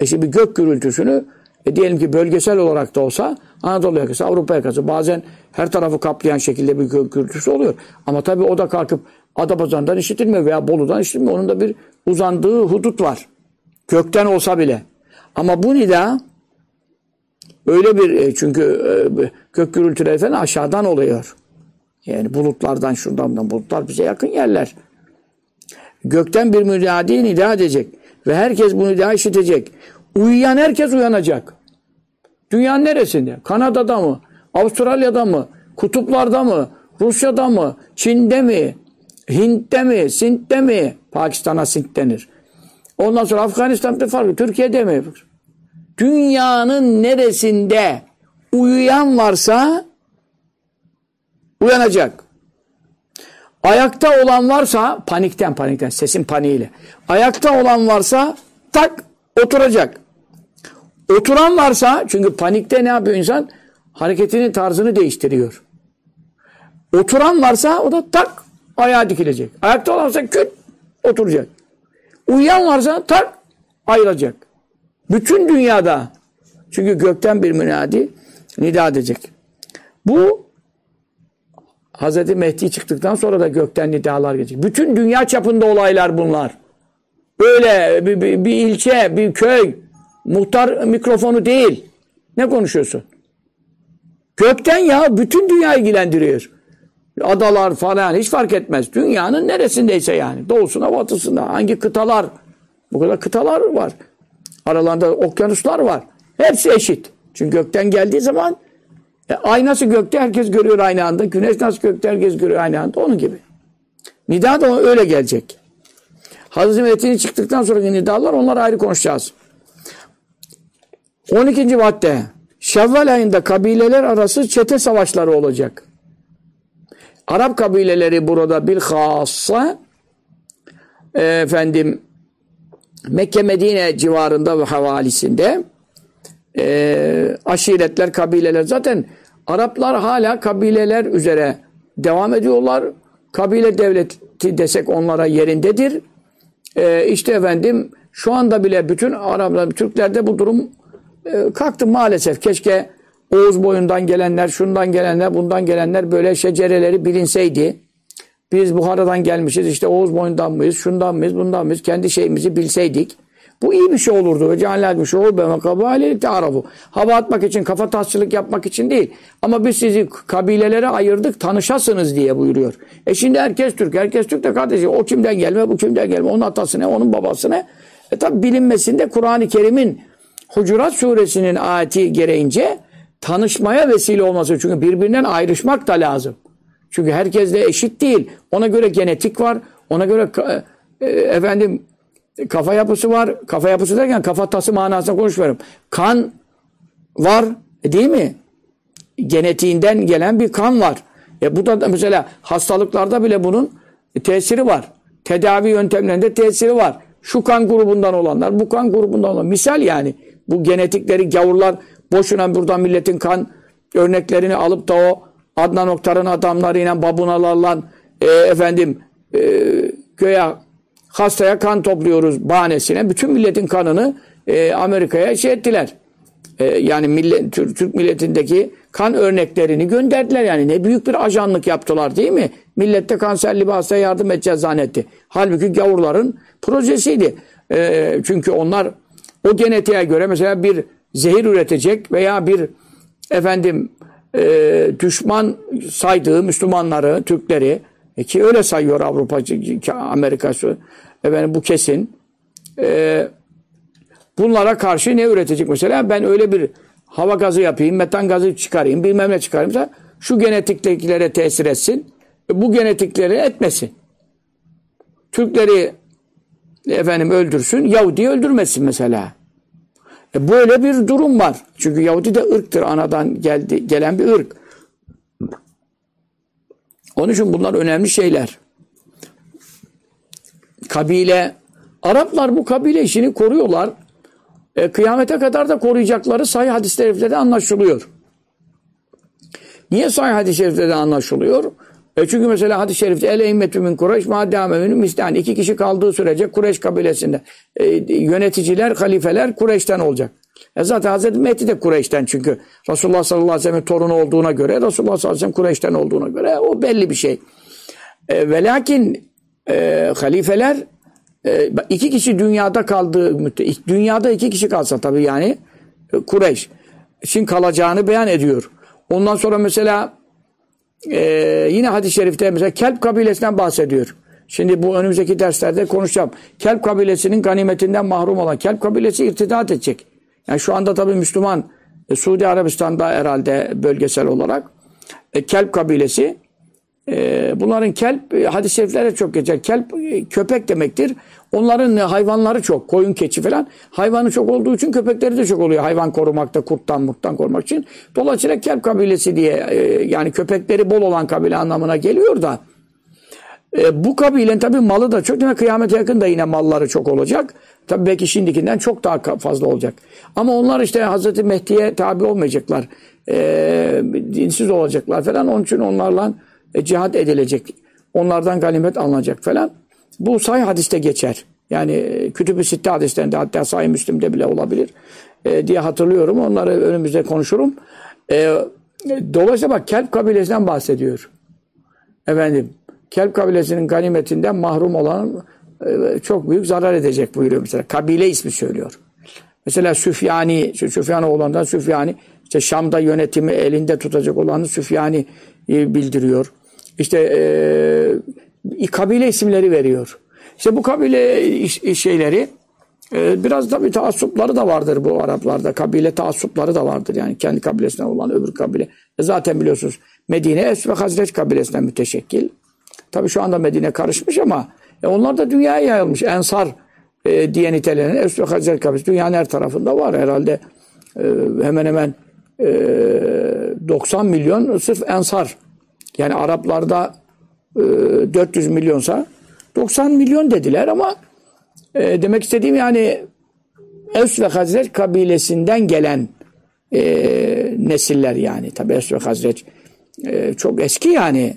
e şimdi gök gürültüsünü e diyelim ki bölgesel olarak da olsa Anadolu yakası, Avrupa yakası bazen her tarafı kaplayan şekilde bir gürültüsü oluyor. Ama tabii o da kalkıp Adapazarı'ndan işitilmiyor veya Bolu'dan işitilmiyor. Onun da bir uzandığı hudut var. Gökten olsa bile. Ama bu nida öyle bir e, çünkü e, gök gürültüleri falan aşağıdan oluyor. Yani bulutlardan şundan bundan bulutlar bize yakın yerler. Gökten bir münadi nida edecek. Ve herkes bunu nida işitecek. Uyuyan herkes uyanacak. Dünyanın neresinde? Kanada'da mı? Avustralya'da mı? Kutuplarda mı? Rusya'da mı? Çin'de mi? Hint'te mi? Sint'te mi? Pakistan'a Sint denir. Ondan sonra Afganistan'da farklı. Türkiye'de mi? Dünyanın neresinde uyuyan varsa uyanacak. Ayakta olan varsa panikten panikten sesin paniğiyle. Ayakta olan varsa tak oturacak. Oturan varsa çünkü panikte ne yapıyor insan? Hareketinin tarzını değiştiriyor. Oturan varsa o da tak ayağa dikilecek. Ayakta olansa küt oturacak. Uyuyan varsa tak ayrılacak. Bütün dünyada çünkü gökten bir münadi nida edecek. Bu Hazreti Mehdi çıktıktan sonra da gökten nidalar gelecek. Bütün dünya çapında olaylar bunlar. Öyle bir, bir, bir ilçe, bir köy, muhtar mikrofonu değil. Ne konuşuyorsun? Gökten ya bütün dünya ilgilendiriyor. Adalar falan hiç fark etmez. Dünyanın neresindeyse yani. Doğusuna, batısına, hangi kıtalar. Bu kadar kıtalar var. Aralarında okyanuslar var. Hepsi eşit. Çünkü gökten geldiği zaman e, ay nasıl gökte herkes görüyor aynı anda. Güneş nasıl gökte herkes görüyor aynı anda. Onun gibi. Nida da öyle gelecek. Hazreti Mehdi'nin çıktıktan sonraki nidalar onlar ayrı konuşacağız. 12. madde. Şevval ayında kabileler arası çete savaşları olacak. Arap kabileleri burada bir hassa efendim Mekke Medine civarında ve havalisinde e, aşiretler, kabileler zaten Araplar hala kabileler üzere devam ediyorlar. Kabile devleti desek onlara yerindedir. E, işte efendim şu anda bile bütün Araplar, Türklerde bu durum e, maalesef. Keşke Oğuz boyundan gelenler, şundan gelenler, bundan gelenler böyle şecereleri bilinseydi. Biz Buhara'dan gelmişiz, işte Oğuz boyundan mıyız, şundan mıyız, bundan mıyız, kendi şeyimizi bilseydik. Bu iyi bir şey olurdu. Ve ceallâ bir şey olur. Ben kabâle te'arafu. Hava atmak için, kafa tasçılık yapmak için değil. Ama biz sizi kabilelere ayırdık, tanışasınız diye buyuruyor. E şimdi herkes Türk. Herkes Türk de kardeşim. O kimden gelme, bu kimden gelme. Onun atası ne, onun babası ne. E tabi bilinmesinde Kur'an-ı Kerim'in Hucurat suresinin ayeti gereğince tanışmaya vesile olması. Çünkü birbirinden ayrışmak da lazım. Çünkü herkes de eşit değil. Ona göre genetik var. Ona göre e, efendim kafa yapısı var. Kafa yapısı derken kafatası manasında konuşmuyorum. Kan var. E, değil mi? Genetiğinden gelen bir kan var. E bu da mesela hastalıklarda bile bunun tesiri var. Tedavi yöntemlerinde tesiri var. Şu kan grubundan olanlar, bu kan grubundan olanlar. Misal yani bu genetikleri gavurlar boşuna buradan milletin kan örneklerini alıp da o Adnan Oktar'ın adamlarıyla babunalarla e, efendim e, göğe hastaya kan topluyoruz bahanesine. Bütün milletin kanını e, Amerika'ya şey ettiler. E, yani millet, Türk milletindeki kan örneklerini gönderdiler yani. Ne büyük bir ajanlık yaptılar değil mi? Millette kanserli bir hastaya yardım edeceğiz zannetti. Halbuki gavurların projesiydi. E, çünkü onlar o genetiğe göre mesela bir zehir üretecek veya bir efendim e, düşman saydığı Müslümanları, Türkleri e, ki öyle sayıyor Avrupa, Amerika efendim bu kesin. E, bunlara karşı ne üretecek mesela? Ben öyle bir hava gazı yapayım, metan gazı çıkarayım, bilmem ne çıkarayım da şu genetiktekilere tesir etsin. E, bu genetikleri etmesin. Türkleri efendim öldürsün, Yahudi öldürmesin mesela. E böyle bir durum var. Çünkü Yahudi de ırktır. Anadan geldi, gelen bir ırk. Onun için bunlar önemli şeyler. Kabile, Araplar bu kabile işini koruyorlar. E, kıyamete kadar da koruyacakları sahih hadis-i anlaşılıyor. Niye sahih hadis-i anlaşılıyor? E çünkü mesela hadis-i şerifte el eimmetü min Kureyş maddâmevinün mislan. iki kişi kaldığı sürece Kureyş kabilesinde e, yöneticiler, halifeler Kureyş'ten olacak. E zaten Hazreti Mehdi de Kureyş'ten çünkü Resulullah sallallahu aleyhi ve sellem'in torunu olduğuna göre Resulullah sallallahu aleyhi ve sellem Kureyş'ten olduğuna göre o belli bir şey. E, ve lakin e, halifeler e, iki kişi dünyada kaldığı dünyada iki kişi kalsa tabii yani e, Kureyş için kalacağını beyan ediyor. Ondan sonra mesela ee, yine hadis-i şerifte mesela Kelp kabilesinden bahsediyor. Şimdi bu önümüzdeki derslerde konuşacağım. Kelp kabilesinin ganimetinden mahrum olan Kelp kabilesi irtidat edecek. Yani şu anda tabii Müslüman e, Suudi Arabistan'da herhalde bölgesel olarak e, Kelp kabilesi e, bunların kelp e, hadis-i şeriflere çok geçer. Kelp e, köpek demektir. Onların hayvanları çok. Koyun, keçi falan. Hayvanı çok olduğu için köpekleri de çok oluyor. Hayvan korumakta, kurttan, murttan korumak için. Dolayısıyla kelp kabilesi diye e, yani köpekleri bol olan kabile anlamına geliyor da e, bu kabilenin tabi malı da çok. Demek kıyamete yakın da yine malları çok olacak. Tabi belki şimdikinden çok daha fazla olacak. Ama onlar işte Hazreti Mehdi'ye tabi olmayacaklar. E, dinsiz olacaklar falan. Onun için onlarla e, cihad edilecek. Onlardan ganimet alınacak falan. Bu say hadiste geçer. Yani e, Kütüb-i Sitte hadislerinde hatta Sahih Müslim'de bile olabilir e, diye hatırlıyorum. Onları önümüzde konuşurum. E, dolayısıyla bak Kelp kabilesinden bahsediyor. Efendim Kelp kabilesinin ganimetinden mahrum olan e, çok büyük zarar edecek buyuruyor mesela. Kabile ismi söylüyor. Mesela Süfyani, Süfyan oğlandan Süfyani, işte Şam'da yönetimi elinde tutacak olanı Süfyani e, bildiriyor. İşte e, kabile isimleri veriyor. İşte bu kabile şeyleri e, biraz da bir taassupları da vardır bu Araplarda. Kabile taassupları da vardır. Yani kendi kabilesinden olan öbür kabile. E zaten biliyorsunuz Medine Es ve Hazreç kabilesinden müteşekkil. Tabi şu anda Medine karışmış ama e, onlar da dünyaya yayılmış. Ensar diye nitelenen Es ve Hazreç kabilesi dünyanın her tarafında var. Herhalde hemen hemen e, 90 milyon sırf Ensar yani Araplarda 400 milyonsa 90 milyon dediler ama e, demek istediğim yani Evs ve Hazreç kabilesinden gelen e, nesiller yani. Tabi Evs ve Hazreç e, çok eski yani.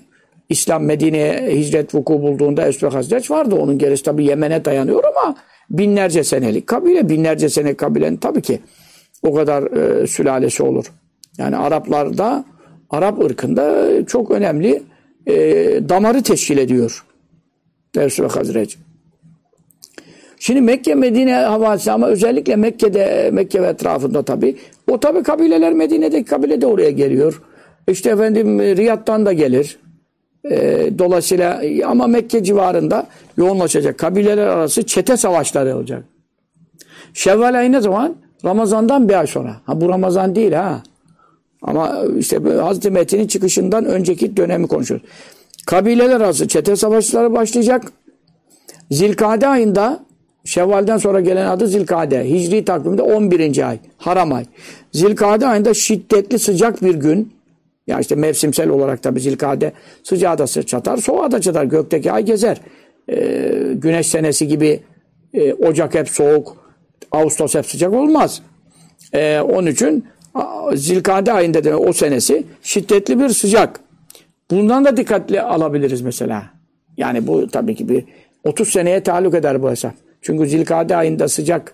İslam Medine'ye hicret vuku bulduğunda Evs ve Hazreç vardı. Onun gerisi tabi Yemen'e dayanıyor ama binlerce senelik kabile, binlerce sene kabilenin tabii ki o kadar e, sülalesi olur. Yani Araplarda Arap ırkında çok önemli e, damarı teşkil ediyor. Evs ve Hazreç. Şimdi Mekke Medine havası ama özellikle Mekke'de Mekke ve etrafında tabi. O tabi kabileler Medine'deki kabile de oraya geliyor. İşte efendim Riyad'dan da gelir. E, dolayısıyla ama Mekke civarında yoğunlaşacak. Kabileler arası çete savaşları olacak. Şevval ayı ne zaman? Ramazan'dan bir ay sonra. Ha bu Ramazan değil ha. Ama işte Hazreti Metin'in çıkışından önceki dönemi konuşuyoruz. Kabileler arası çete savaşları başlayacak. Zilkade ayında Şevval'den sonra gelen adı Zilkade. Hicri takvimde 11. ay. Haram ay. Zilkade ayında şiddetli sıcak bir gün. Ya işte mevsimsel olarak tabi Zilkade sıcağı da çatar, soğuğa da çatar. Gökteki ay gezer. Ee, güneş senesi gibi e, Ocak hep soğuk, Ağustos hep sıcak olmaz. Ee, onun için Zilkade ayında demek o senesi şiddetli bir sıcak. Bundan da dikkatli alabiliriz mesela. Yani bu tabii ki bir 30 seneye taluk eder bu hesap. Çünkü Zilkade ayında sıcak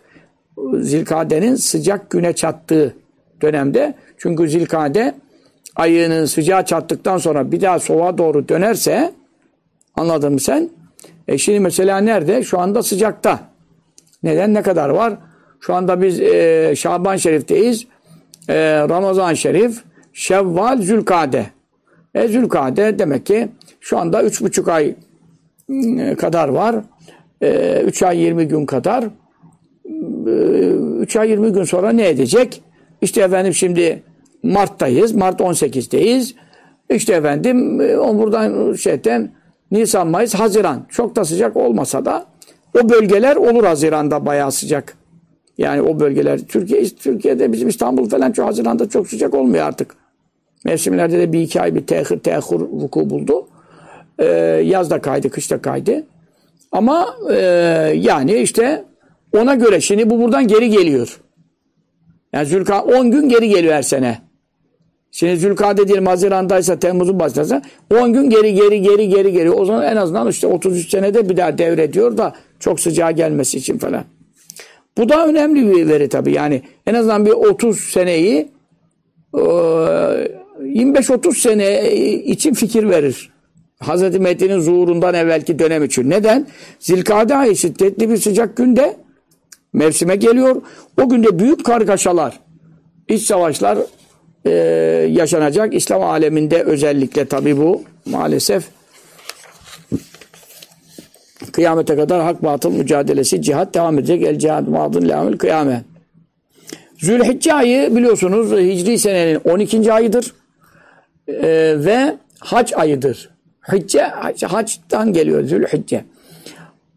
Zilkade'nin sıcak güne çattığı dönemde çünkü Zilkade ayının sıcağı çattıktan sonra bir daha soğuğa doğru dönerse anladın mı sen? E şimdi mesela nerede? Şu anda sıcakta. Neden? Ne kadar var? Şu anda biz e, Şaban Şerif'teyiz. E, Ramazan Şerif, Şevval, Zülkade. E, Zülkade demek ki şu anda üç buçuk ay e, kadar var. 3 e, ay 20 gün kadar. 3 e, ay 20 gün sonra ne edecek? İşte efendim şimdi Mart'tayız. Mart 18'deyiz. İşte efendim buradan şeyden Nisan, Mayıs, Haziran. Çok da sıcak olmasa da o bölgeler olur Haziran'da bayağı sıcak. Yani o bölgeler. Türkiye Türkiye'de bizim İstanbul falan çok Haziran'da çok sıcak olmuyor artık. Mevsimlerde de bir iki ay bir tehir tehir vuku buldu. Ee, yaz da kaydı, kış da kaydı. Ama e, yani işte ona göre şimdi bu buradan geri geliyor. Yani Zülka 10 gün geri geliyor her sene. Şimdi Zülkade diyelim Haziran'daysa Temmuz'un başlarsa 10 gün geri geri geri geri geri. O zaman en azından işte 33 senede bir daha devrediyor da çok sıcağı gelmesi için falan. Bu da önemli bir veri tabii. Yani en azından bir 30 seneyi 25-30 sene için fikir verir. Hazreti Mehdi'nin zuhurundan evvelki dönem için. Neden? Zilkade ayı şiddetli bir sıcak günde mevsime geliyor. O günde büyük kargaşalar, iç savaşlar e, yaşanacak. İslam aleminde özellikle tabi bu maalesef kıyamete kadar hak batıl mücadelesi cihat devam edecek. El cihad madın lamül kıyame. Zülhicce ayı biliyorsunuz Hicri senenin 12. ayıdır. Ee, ve hac ayıdır. Hicce, haçtan geliyor Zülhicce.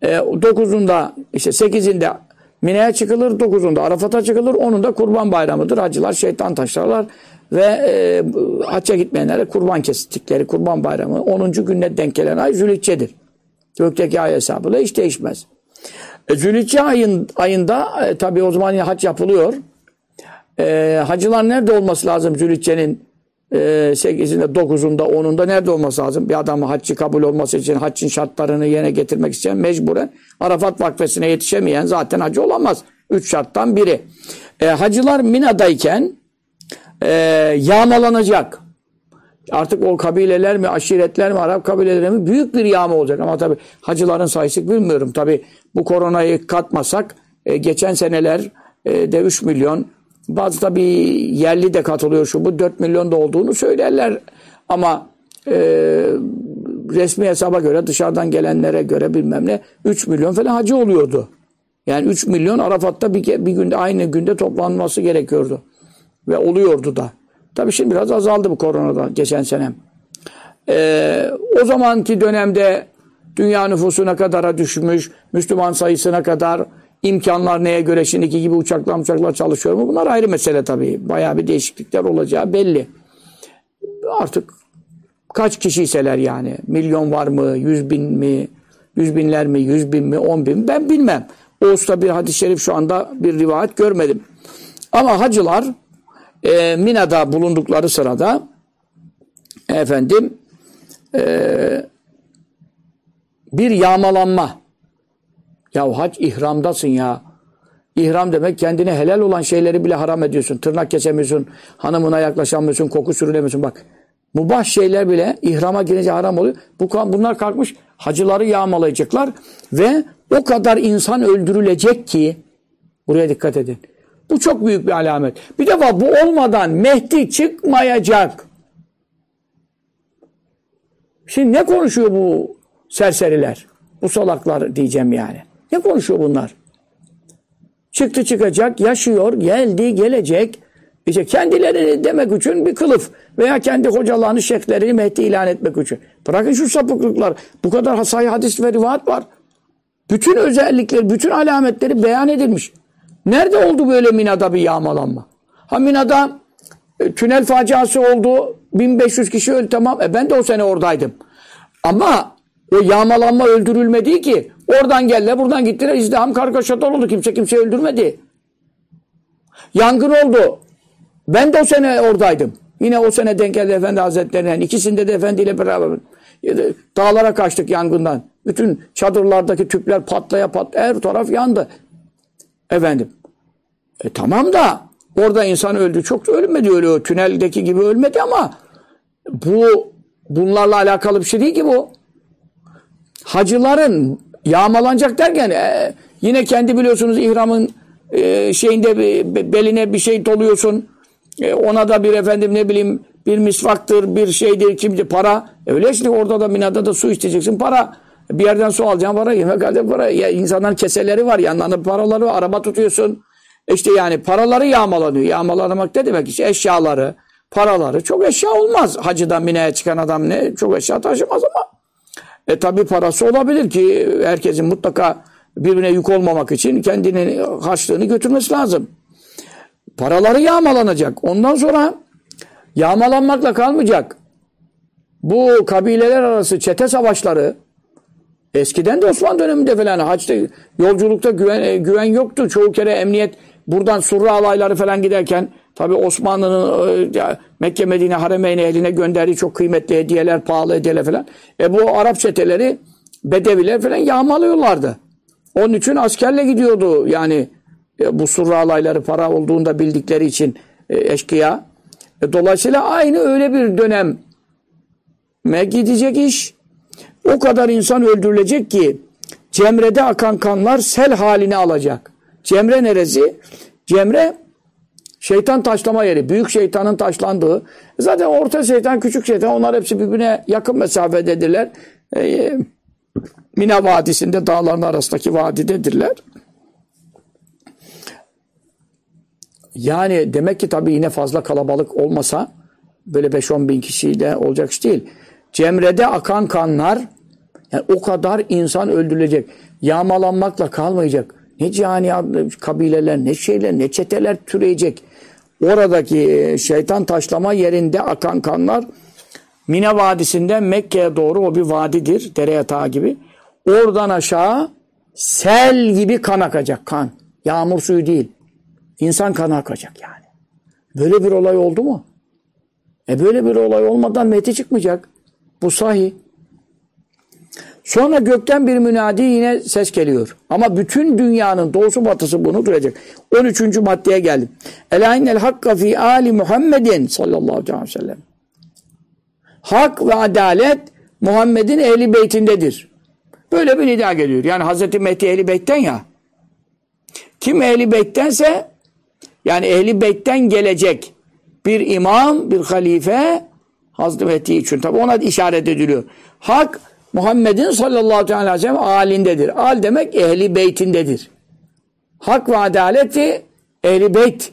Ee, 9'unda işte 8'inde Mine'ye çıkılır, 9'unda Arafat'a çıkılır, 10'unda Kurban Bayramı'dır. Hacılar şeytan taşlarlar ve e, hacca gitmeyenlere kurban kestikleri Kurban Bayramı 10. gününe denk gelen ay Zülhicce'dir. Gökteki ay hesabıyla hiç değişmez. E, Zülhicce ayın, ayında e, tabi o zaman hac yapılıyor. E, hacılar nerede olması lazım Zülhicce'nin e, 8'inde, 9'unda, 10'unda nerede olması lazım? Bir adamın haccı kabul olması için, haccın şartlarını yerine getirmek için mecburen Arafat vakfesine yetişemeyen zaten hacı olamaz. Üç şarttan biri. E, hacılar Mina'dayken e, yağmalanacak. Artık o kabileler mi, aşiretler mi, Arap kabileleri mi büyük bir yağma olacak. Ama tabii hacıların sayısı bilmiyorum. Tabii bu koronayı katmasak e, geçen seneler e, de 3 milyon, bazı tabii yerli de katılıyor şu bu 4 milyon da olduğunu söylerler. Ama e, resmi hesaba göre dışarıdan gelenlere göre bilmem ne 3 milyon falan hacı oluyordu. Yani 3 milyon Arafat'ta bir, bir günde aynı günde toplanması gerekiyordu. Ve oluyordu da. Tabii şimdi biraz azaldı bu koronadan geçen sene. Ee, o zamanki dönemde dünya nüfusuna kadara düşmüş, Müslüman sayısına kadar imkanlar neye göre şimdiki gibi uçaklar uçaklar çalışıyor mu? Bunlar ayrı mesele tabii. Bayağı bir değişiklikler olacağı belli. Artık kaç kişiyseler yani. Milyon var mı? Yüz bin mi? Yüz binler mi? Yüz bin mi? On bin mi? Ben bilmem. O usta bir hadis-i şerif şu anda bir rivayet görmedim. Ama hacılar e, Mina'da bulundukları sırada efendim e, bir yağmalanma ya hac ihramdasın ya. İhram demek kendine helal olan şeyleri bile haram ediyorsun. Tırnak kesemiyorsun, hanımına yaklaşamıyorsun, koku sürülemiyorsun. Bak mubah şeyler bile ihrama girince haram oluyor. Bu, bunlar kalkmış hacıları yağmalayacaklar ve o kadar insan öldürülecek ki buraya dikkat edin. Bu çok büyük bir alamet. Bir defa bu olmadan Mehdi çıkmayacak. Şimdi ne konuşuyor bu serseriler? Bu salaklar diyeceğim yani. Ne konuşuyor bunlar? Çıktı çıkacak, yaşıyor, geldi, gelecek. İşte kendilerini demek için bir kılıf veya kendi hocalarını, şeyhlerini Mehdi ilan etmek için. Bırakın şu sapıklıklar. Bu kadar sayı hadis ve rivayet var. Bütün özellikleri, bütün alametleri beyan edilmiş. Nerede oldu böyle Mina'da bir yağmalanma? Ha Mina'da e, tünel faciası oldu. 1500 kişi öldü tamam. E ben de o sene oradaydım. Ama o yağmalanma öldürülmedi ki. Oradan geldiler, buradan gittiler. İzdiham kargaşadan oldu. Kimse kimse öldürmedi. Yangın oldu. Ben de o sene oradaydım. Yine o sene denk geldi Efendi Hazretleri'ne. İkisinde de Efendi ile beraber dağlara kaçtık yangından. Bütün çadırlardaki tüpler patlaya pat her taraf yandı. Efendim. E tamam da orada insan öldü. Çok da ölmedi öyle o tüneldeki gibi ölmedi ama bu bunlarla alakalı bir şey değil ki bu. Hacıların yağmalanacak derken e, yine kendi biliyorsunuz ihramın e, şeyinde be, beline bir şey doluyorsun. E, ona da bir efendim ne bileyim bir misvaktır, bir şeydir, kimdi para. E, öyle işte orada da minada da su içeceksin para. Bir yerden su alacaksın para, yemek alacaksın para. Ya insanların keseleri var, yanlarında paraları var, araba tutuyorsun. İşte yani paraları yağmalanıyor. Yağmalamak ne demek? İşte eşyaları, paraları. Çok eşya olmaz. Hacıdan Mina'ya çıkan adam ne? Çok eşya taşımaz ama. E tabi parası olabilir ki herkesin mutlaka birbirine yük olmamak için kendinin harçlığını götürmesi lazım. Paraları yağmalanacak. Ondan sonra yağmalanmakla kalmayacak. Bu kabileler arası çete savaşları eskiden de Osmanlı döneminde falan haçta yolculukta güven, e, güven yoktu. Çoğu kere emniyet buradan surra alayları falan giderken tabi Osmanlı'nın e, Mekke Medine Haremeyn eline gönderdiği çok kıymetli hediyeler, pahalı hediyeler falan. E bu Arap çeteleri Bedeviler falan yağmalıyorlardı. Onun için askerle gidiyordu yani e, bu surra alayları para olduğunda bildikleri için e, eşkıya. E, dolayısıyla aynı öyle bir dönem gidecek iş. O kadar insan öldürülecek ki Cemre'de akan kanlar sel halini alacak. Cemre neresi? Cemre şeytan taşlama yeri. Büyük şeytanın taşlandığı. Zaten orta şeytan, küçük şeytan onlar hepsi birbirine yakın mesafededirler. E, Mina Vadisi'nde dağların arasındaki vadidedirler. Yani demek ki tabii yine fazla kalabalık olmasa böyle 5-10 bin kişiyle olacak iş değil. Cemre'de akan kanlar yani o kadar insan öldürülecek. Yağmalanmakla kalmayacak. Ne cani kabileler, ne şeyler, ne çeteler türeyecek. Oradaki şeytan taşlama yerinde akan kanlar Mina Vadisi'nden Mekke'ye doğru o bir vadidir. Dere yatağı gibi. Oradan aşağı sel gibi kan akacak kan. Yağmur suyu değil. İnsan kanı akacak yani. Böyle bir olay oldu mu? E böyle bir olay olmadan Mehdi çıkmayacak. Bu sahi. Sonra gökten bir münadi yine ses geliyor. Ama bütün dünyanın doğusu batısı bunu duyacak. 13. maddeye geldim. Ela innel hakka fi ali Muhammedin sallallahu aleyhi ve sellem. Hak ve adalet Muhammed'in ehli beytindedir. Böyle bir nida geliyor. Yani Hazreti Mehdi ehli beytten ya. Kim ehli beyttense yani ehli beytten gelecek bir imam, bir halife Hazreti Mehdi için tabi ona işaret ediliyor. Hak Muhammed'in sallallahu aleyhi ve sellem alindedir. Al demek ehli beytindedir. Hak ve adaleti ehli beyt.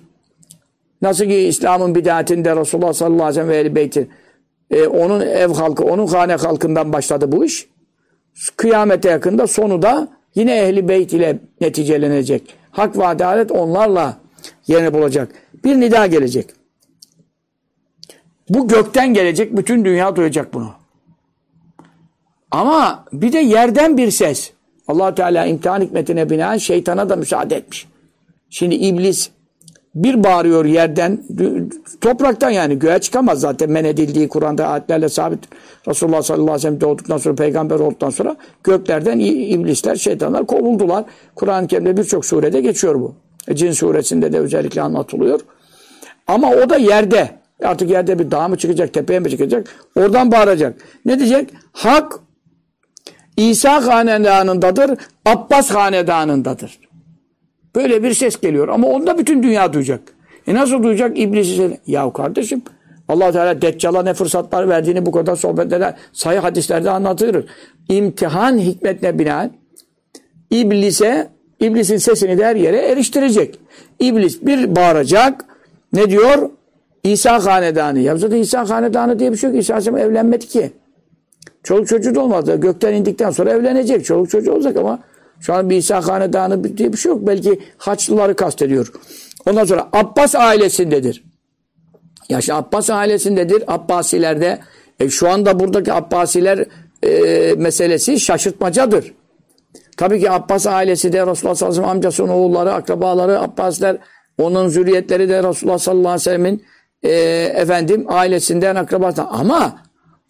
Nasıl ki İslam'ın bidatinde Resulullah sallallahu aleyhi ve sellem ve ehli. E, onun ev halkı, onun hane halkından başladı bu iş. Kıyamete yakında sonu da yine ehli beyt ile neticelenecek. Hak ve adalet onlarla yerini bulacak. Bir nida gelecek. Bu gökten gelecek. Bütün dünya duyacak bunu. Ama bir de yerden bir ses. allah Teala imtihan hikmetine binaen şeytana da müsaade etmiş. Şimdi iblis bir bağırıyor yerden, topraktan yani göğe çıkamaz zaten men edildiği Kur'an'da ayetlerle sabit. Resulullah sallallahu aleyhi ve sellem doğduktan sonra, peygamber olduktan sonra göklerden iblisler, şeytanlar kovuldular. Kur'an-ı Kerim'de birçok surede geçiyor bu. E, Cin suresinde de özellikle anlatılıyor. Ama o da yerde. Artık yerde bir dağ mı çıkacak, tepeye mi çıkacak? Oradan bağıracak. Ne diyecek? Hak İsa hanedanındadır, Abbas hanedanındadır. Böyle bir ses geliyor ama onu da bütün dünya duyacak. E nasıl duyacak? İblisi Ya kardeşim allah Teala Deccal'a ne fırsatlar verdiğini bu kadar sohbetlerde, sayı hadislerde anlatıyoruz. İmtihan hikmetine binaen iblise, iblisin sesini de her yere eriştirecek. İblis bir bağıracak, Ne diyor? İsa hanedanı. Ya zaten İsa hanedanı diye bir şey yok. İsa Aleyhisselam evlenmedi ki. Çoluk çocuğu da olmadı. Gökten indikten sonra evlenecek. Çoluk çocuğu olacak ama şu an bir İsa hanedanı diye bir şey yok. Belki Haçlıları kastediyor. Ondan sonra Abbas ailesindedir. Ya şimdi Abbas ailesindedir. Abbasilerde e, şu anda buradaki Abbasiler e, meselesi şaşırtmacadır. Tabii ki Abbas ailesi de Resulullah sallallahu aleyhi ve sellem amcasının oğulları, akrabaları, Abbasler, onun zürriyetleri de Resulullah sallallahu aleyhi ve sellemin e, efendim ailesinden akrabası. Ama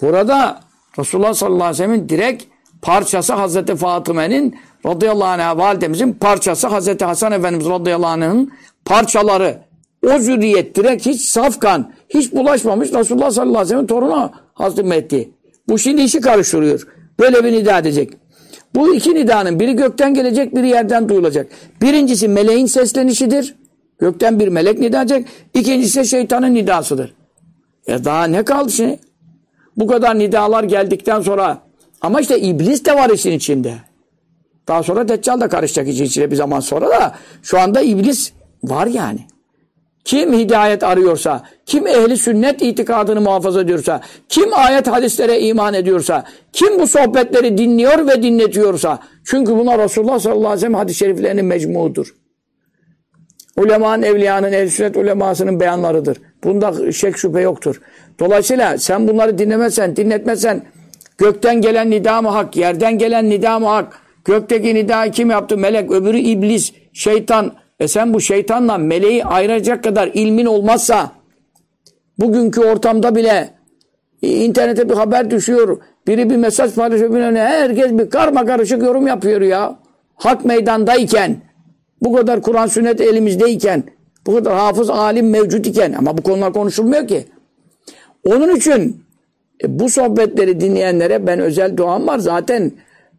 burada Resulullah sallallahu aleyhi ve sellemin direkt parçası Hazreti Fatıme'nin radıyallahu anh'a validemizin parçası Hazreti Hasan Efendimiz radıyallahu anh'ın parçaları. O zürriyet direkt hiç safkan, hiç bulaşmamış Resulullah sallallahu aleyhi ve sellem'in torunu Hazreti Mehdi. Bu şimdi işi karıştırıyor. Böyle bir nida edecek. Bu iki nidanın biri gökten gelecek, biri yerden duyulacak. Birincisi meleğin seslenişidir. Gökten bir melek nida edecek. İkincisi şeytanın nidasıdır. Ya daha ne kaldı şimdi? Bu kadar nidalar geldikten sonra ama işte iblis de var işin içinde. Daha sonra Deccal da karışacak işin içine bir zaman sonra da şu anda iblis var yani. Kim hidayet arıyorsa, kim ehli sünnet itikadını muhafaza ediyorsa, kim ayet hadislere iman ediyorsa, kim bu sohbetleri dinliyor ve dinletiyorsa, çünkü bunlar Resulullah sallallahu aleyhi ve sellem hadis-i şeriflerinin mecmuudur. Ulemanın, evliyanın, ehl sünnet ulemasının beyanlarıdır. Bunda şek şüphe yoktur. Dolayısıyla sen bunları dinlemezsen, dinletmezsen, gökten gelen nida mı hak, yerden gelen nida mı hak, gökteki nidayı kim yaptı? Melek, öbürü iblis, şeytan, e sen bu şeytanla meleği ayıracak kadar ilmin olmazsa bugünkü ortamda bile internete bir haber düşüyor. Biri bir mesaj paylaşıyor. Herkes bir karma karışık yorum yapıyor ya. Hak meydandayken bu kadar Kur'an sünnet elimizdeyken bu kadar hafız alim mevcut iken ama bu konular konuşulmuyor ki. Onun için e, bu sohbetleri dinleyenlere ben özel duam var. Zaten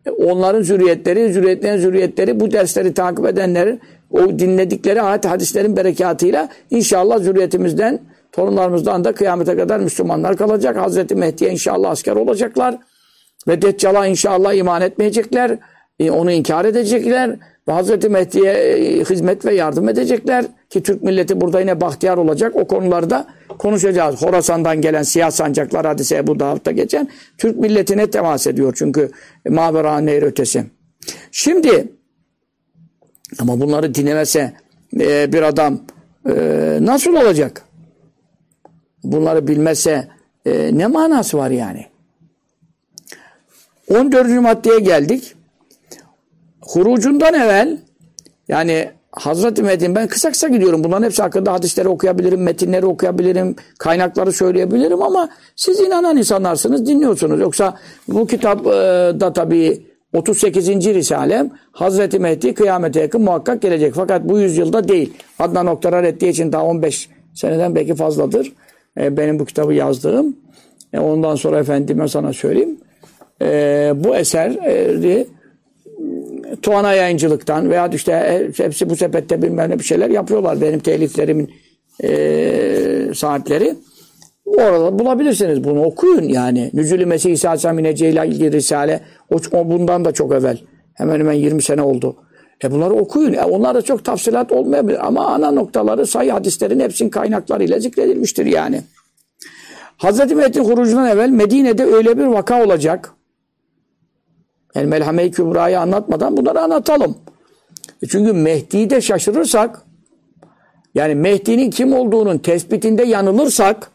e, onların zürriyetleri, zürriyetlerin zürriyetleri bu dersleri takip edenlerin o dinledikleri ayet hadislerin berekatıyla inşallah zürriyetimizden, torunlarımızdan da kıyamete kadar Müslümanlar kalacak. Hazreti Mehdi'ye inşallah asker olacaklar. Ve Deccal'a inşallah iman etmeyecekler. E, onu inkar edecekler. Ve Hazreti Mehdi'ye hizmet ve yardım edecekler. Ki Türk milleti burada yine bahtiyar olacak. O konularda konuşacağız. Horasan'dan gelen siyah sancaklar hadise Ebu Davud'da geçen Türk milletine temas ediyor. Çünkü Mavera Nehir ötesi. Şimdi ama bunları dinlemese e, bir adam e, nasıl olacak? Bunları bilmese e, ne manası var yani? 14. maddeye geldik. Hurucundan evvel yani Hazreti Metin ben kısa kısa gidiyorum. Bunların hepsi hakkında hadisleri okuyabilirim, metinleri okuyabilirim, kaynakları söyleyebilirim ama siz inanan insanlarsınız, dinliyorsunuz. Yoksa bu kitap e, da tabii 38. Risalem Hazreti Mehdi kıyamete yakın muhakkak gelecek. Fakat bu yüzyılda değil. Adnan Oktar'a ettiği için daha 15 seneden belki fazladır. E, benim bu kitabı yazdığım. E, ondan sonra efendime sana söyleyeyim. Bu eseri Tuana yayıncılıktan veya işte e, hepsi bu sepette bilmem ne bir şeyler yapıyorlar. Benim teliflerimin e, saatleri. Orada bulabilirsiniz bunu okuyun yani. Nüzülü Mesih İsa Aleyhisselam ile ilgili Risale o, o bundan da çok evvel. Hemen hemen 20 sene oldu. E bunları okuyun. E onlar da çok tafsilat olmayabilir ama ana noktaları sayı hadislerin hepsinin kaynaklarıyla zikredilmiştir yani. Hazreti Mehdi'nin hurucundan evvel Medine'de öyle bir vaka olacak. Yani Melhame-i Kübra'yı anlatmadan bunları anlatalım. E çünkü Mehdi'yi de şaşırırsak yani Mehdi'nin kim olduğunun tespitinde yanılırsak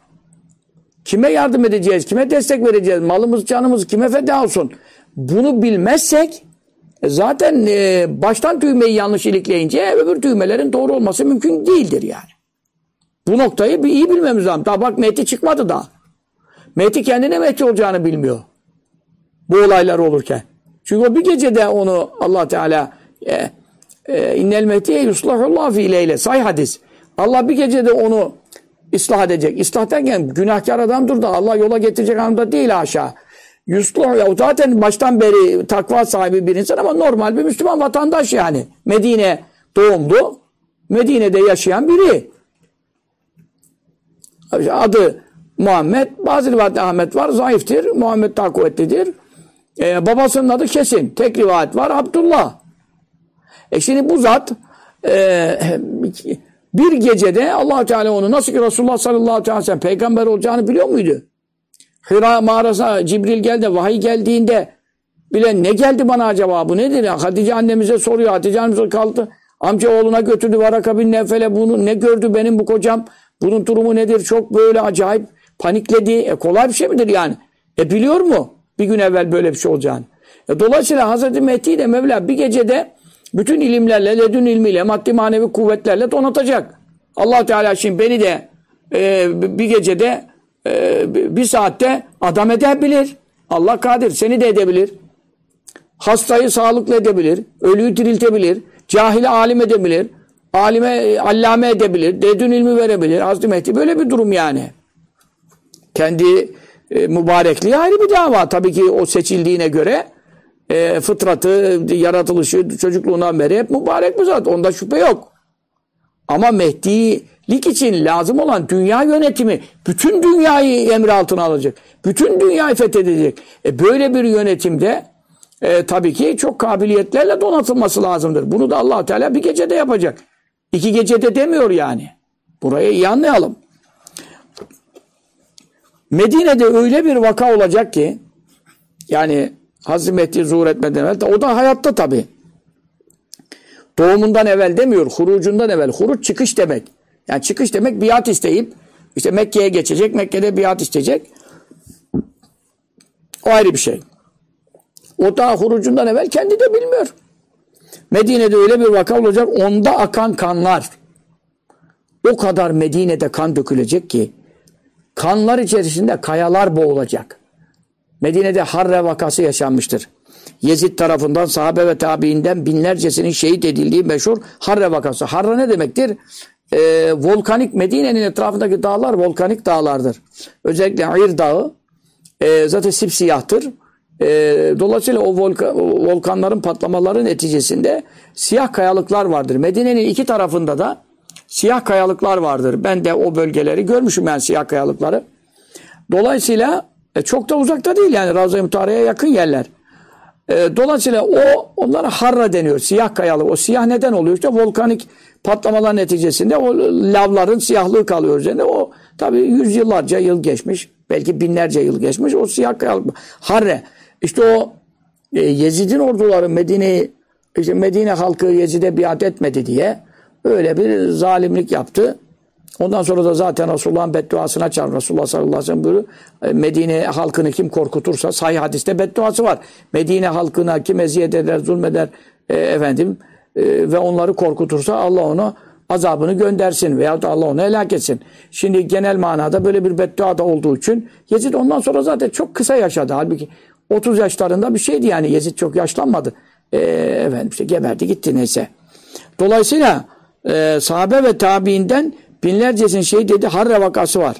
Kime yardım edeceğiz? Kime destek vereceğiz? Malımız, canımız kime feda olsun? Bunu bilmezsek e, zaten e, baştan düğmeyi yanlış ilikleyince öbür düğmelerin doğru olması mümkün değildir yani. Bu noktayı bir iyi bilmemiz lazım. Daha bak Mehdi çıkmadı daha. Mehdi kendine Mehdi olacağını bilmiyor. Bu olaylar olurken. Çünkü o bir gecede onu Allah Teala e, e, innel mehdiye yuslahullah fi. Say hadis. Allah bir gecede onu ıslah edecek. İslah derken günahkar adamdır da Allah yola getirecek anlamda değil aşağı. Yusluh ya zaten baştan beri takva sahibi bir insan ama normal bir Müslüman vatandaş yani. Medine doğumlu. Medine'de yaşayan biri. Adı Muhammed. Bazı rivayette Ahmet var. Zayıftır. Muhammed daha kuvvetlidir. Ee, babasının adı kesin. Tek rivayet var. Abdullah. E şimdi bu zat e, Bir gecede allah Teala onu nasıl ki Resulullah sallallahu aleyhi ve sellem peygamber olacağını biliyor muydu? Hira mağarasına Cibril geldi, vahiy geldiğinde bile ne geldi bana acaba bu nedir ya? Hatice annemize soruyor. Hatice annemize kaldı. Amca oğluna götürdü Varaka bin Nefele bunu ne gördü benim bu kocam? Bunun durumu nedir? Çok böyle acayip panikledi. E kolay bir şey midir yani? E biliyor mu? Bir gün evvel böyle bir şey olacağını. E dolayısıyla Hazreti Mehdi de Mevla bir gecede bütün ilimlerle, ledün ilmiyle, maddi manevi kuvvetlerle donatacak. allah Teala şimdi beni de e, bir gecede e, bir saatte adam edebilir. Allah kadir. Seni de edebilir. Hastayı sağlıklı edebilir. Ölüyü diriltebilir. Cahili alim edebilir. Alime, allame edebilir. Dedün ilmi verebilir. Hazreti Mehdi böyle bir durum yani. Kendi e, mübarekliği ayrı bir dava. Tabii ki o seçildiğine göre e, fıtratı, yaratılışı çocukluğundan beri hep mübarek bir zat. Onda şüphe yok. Ama Mehdi'lik için lazım olan dünya yönetimi bütün dünyayı emri altına alacak. Bütün dünyayı fethedecek. E böyle bir yönetimde e, tabii ki çok kabiliyetlerle donatılması lazımdır. Bunu da allah Teala bir gecede yapacak. İki gecede demiyor yani. Burayı iyi anlayalım. Medine'de öyle bir vaka olacak ki yani Hazreti Mehdi zuhur etmeden evvel o da hayatta tabii. Doğumundan evvel demiyor, hurucundan evvel. Huruç çıkış demek. Yani çıkış demek biat isteyip işte Mekke'ye geçecek, Mekke'de biat isteyecek. O ayrı bir şey. O da hurucundan evvel kendi de bilmiyor. Medine'de öyle bir vaka olacak, onda akan kanlar. O kadar Medine'de kan dökülecek ki kanlar içerisinde kayalar boğulacak. Medine'de Harre vakası yaşanmıştır. Yezid tarafından sahabe ve tabiinden binlercesinin şehit edildiği meşhur Harre vakası. Harre ne demektir? Ee, volkanik Medine'nin etrafındaki dağlar volkanik dağlardır. Özellikle Ir Dağı e, zaten sipsiyahtır. E, dolayısıyla o, volka, volkanların patlamaları neticesinde siyah kayalıklar vardır. Medine'nin iki tarafında da siyah kayalıklar vardır. Ben de o bölgeleri görmüşüm yani siyah kayalıkları. Dolayısıyla e, çok da uzakta değil yani Ravza-i Mutare'ye yakın yerler. E, dolayısıyla o onlara harra deniyor. Siyah kayalı. O siyah neden oluyor? İşte volkanik patlamalar neticesinde o lavların siyahlığı kalıyor üzerinde. O tabii yüzyıllarca yıl geçmiş. Belki binlerce yıl geçmiş. O siyah kayalık. Harre. İşte o e, Yezid'in orduları Medine'yi işte Medine halkı Yezid'e biat etmedi diye öyle bir zalimlik yaptı. Ondan sonra da zaten Resulullah'ın bedduasına çağır. Resulullah sallallahu aleyhi ve sellem buyuruyor. E, Medine halkını kim korkutursa sahih hadiste bedduası var. Medine halkına kim eziyet eder, zulmeder e, efendim e, ve onları korkutursa Allah ona azabını göndersin veyahut Allah onu helak etsin. Şimdi genel manada böyle bir beddua da olduğu için Yezid ondan sonra zaten çok kısa yaşadı. Halbuki 30 yaşlarında bir şeydi yani Yezid çok yaşlanmadı. E, efendim işte geberdi gitti neyse. Dolayısıyla e, sahabe ve tabiinden binlercesinin şehit dedi Harre vakası var.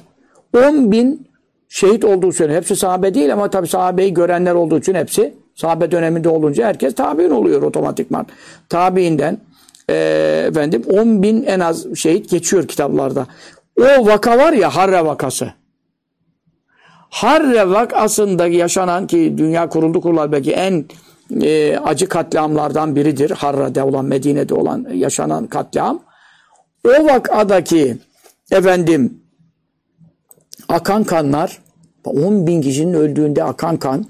10 bin şehit olduğu söyleniyor. Hepsi sahabe değil ama tabi sahabeyi görenler olduğu için hepsi sahabe döneminde olunca herkes tabi'in oluyor otomatikman. Tabi'inden e, efendim 10 bin en az şehit geçiyor kitaplarda. O vaka var ya Harre vakası. Harre vakasında yaşanan ki dünya kuruldu kurular belki en e, acı katliamlardan biridir. Harre'de olan Medine'de olan yaşanan katliam. O vakadaki efendim akan kanlar 10 bin kişinin öldüğünde akan kan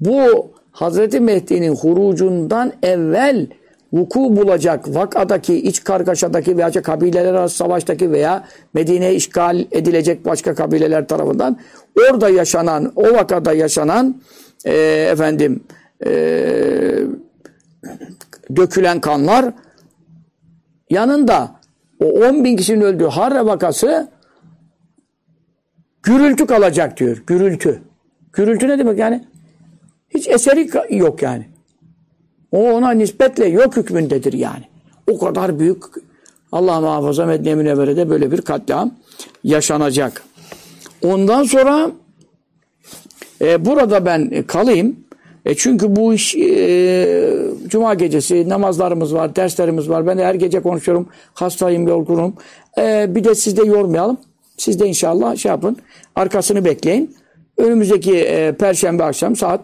bu Hazreti Mehdi'nin hurucundan evvel vuku bulacak vakadaki iç kargaşadaki veya kabileler arası savaştaki veya Medine işgal edilecek başka kabileler tarafından orada yaşanan o vakada yaşanan e, efendim e, dökülen kanlar yanında o 10 bin kişinin öldüğü Harre vakası gürültü kalacak diyor. Gürültü. Gürültü ne demek yani? Hiç eseri yok yani. O ona nispetle yok hükmündedir yani. O kadar büyük Allah muhafaza Medine Münevvere'de böyle bir katliam yaşanacak. Ondan sonra e, burada ben kalayım. E çünkü bu iş e, cuma gecesi namazlarımız var, derslerimiz var. Ben de her gece konuşuyorum. Hastayım, yorgunum. E, bir de siz de yormayalım. Siz de inşallah şey yapın. Arkasını bekleyin. Önümüzdeki e, perşembe akşam saat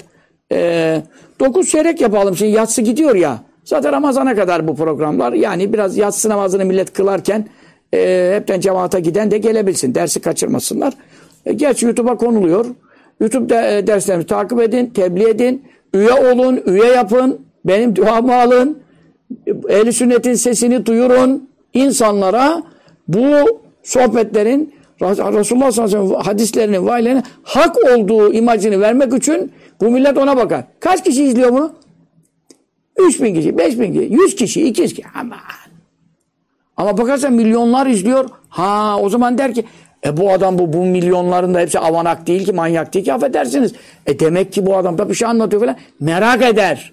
e, 9 çeyrek yapalım. Şimdi yatsı gidiyor ya. Zaten Ramazan'a kadar bu programlar. Yani biraz yatsı namazını millet kılarken e, hepten cemaate giden de gelebilsin. Dersi kaçırmasınlar. E, geç YouTube'a konuluyor. YouTube e, derslerimi takip edin, tebliğ edin. Üye olun, üye yapın. Benim duamı alın. Ehli sünnetin sesini duyurun. insanlara bu sohbetlerin Resulullah sallallahu aleyhi ve sellem hadislerinin, vahiylerinin hak olduğu imajını vermek için bu millet ona bakar. Kaç kişi izliyor bunu? 3 bin kişi, 5 bin kişi, 100 kişi, 200 kişi. Aman. Ama bakarsan milyonlar izliyor. Ha o zaman der ki e bu adam bu, bu milyonların da hepsi avanak değil ki manyak değil ki affedersiniz. E demek ki bu adam da bir şey anlatıyor falan. Merak eder.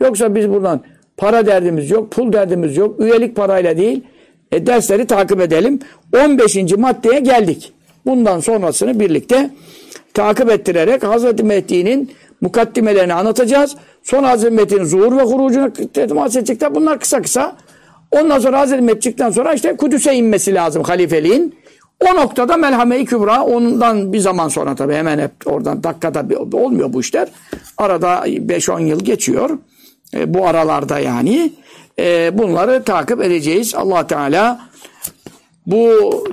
Yoksa biz buradan para derdimiz yok, pul derdimiz yok. Üyelik parayla değil. E dersleri takip edelim. 15. maddeye geldik. Bundan sonrasını birlikte takip ettirerek Hazreti Mehdi'nin mukaddimelerini anlatacağız. Sonra Hazreti Mehdi'nin zuhur ve hurucuna temas edecekler. Bunlar kısa kısa. Ondan sonra Hazreti Mehdi çıktıktan sonra işte Kudüs'e inmesi lazım halifeliğin. O noktada Melhame-i Kübra ondan bir zaman sonra tabii hemen hep oradan dakikada bir, olmuyor bu işler. Arada 5-10 yıl geçiyor. E, bu aralarda yani. E, bunları takip edeceğiz. allah Teala bu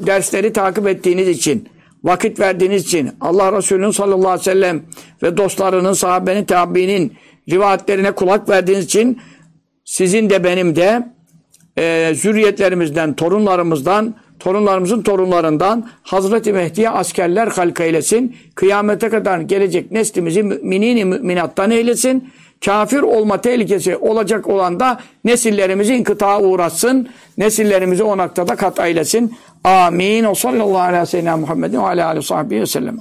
dersleri takip ettiğiniz için, vakit verdiğiniz için, Allah Resulü'nün sallallahu aleyhi ve sellem ve dostlarının, sahabenin, tabiinin rivayetlerine kulak verdiğiniz için sizin de benim de e, zürriyetlerimizden, torunlarımızdan, torunlarımızın torunlarından Hazreti Mehdi'ye askerler halka eylesin. Kıyamete kadar gelecek neslimizi müminin müminattan eylesin. Kafir olma tehlikesi olacak olan da nesillerimizi inkıtağa uğratsın. Nesillerimizi o noktada kat eylesin. Amin. O sallallahu aleyhi ve sellem Muhammedin ve aleyhi ve sellem.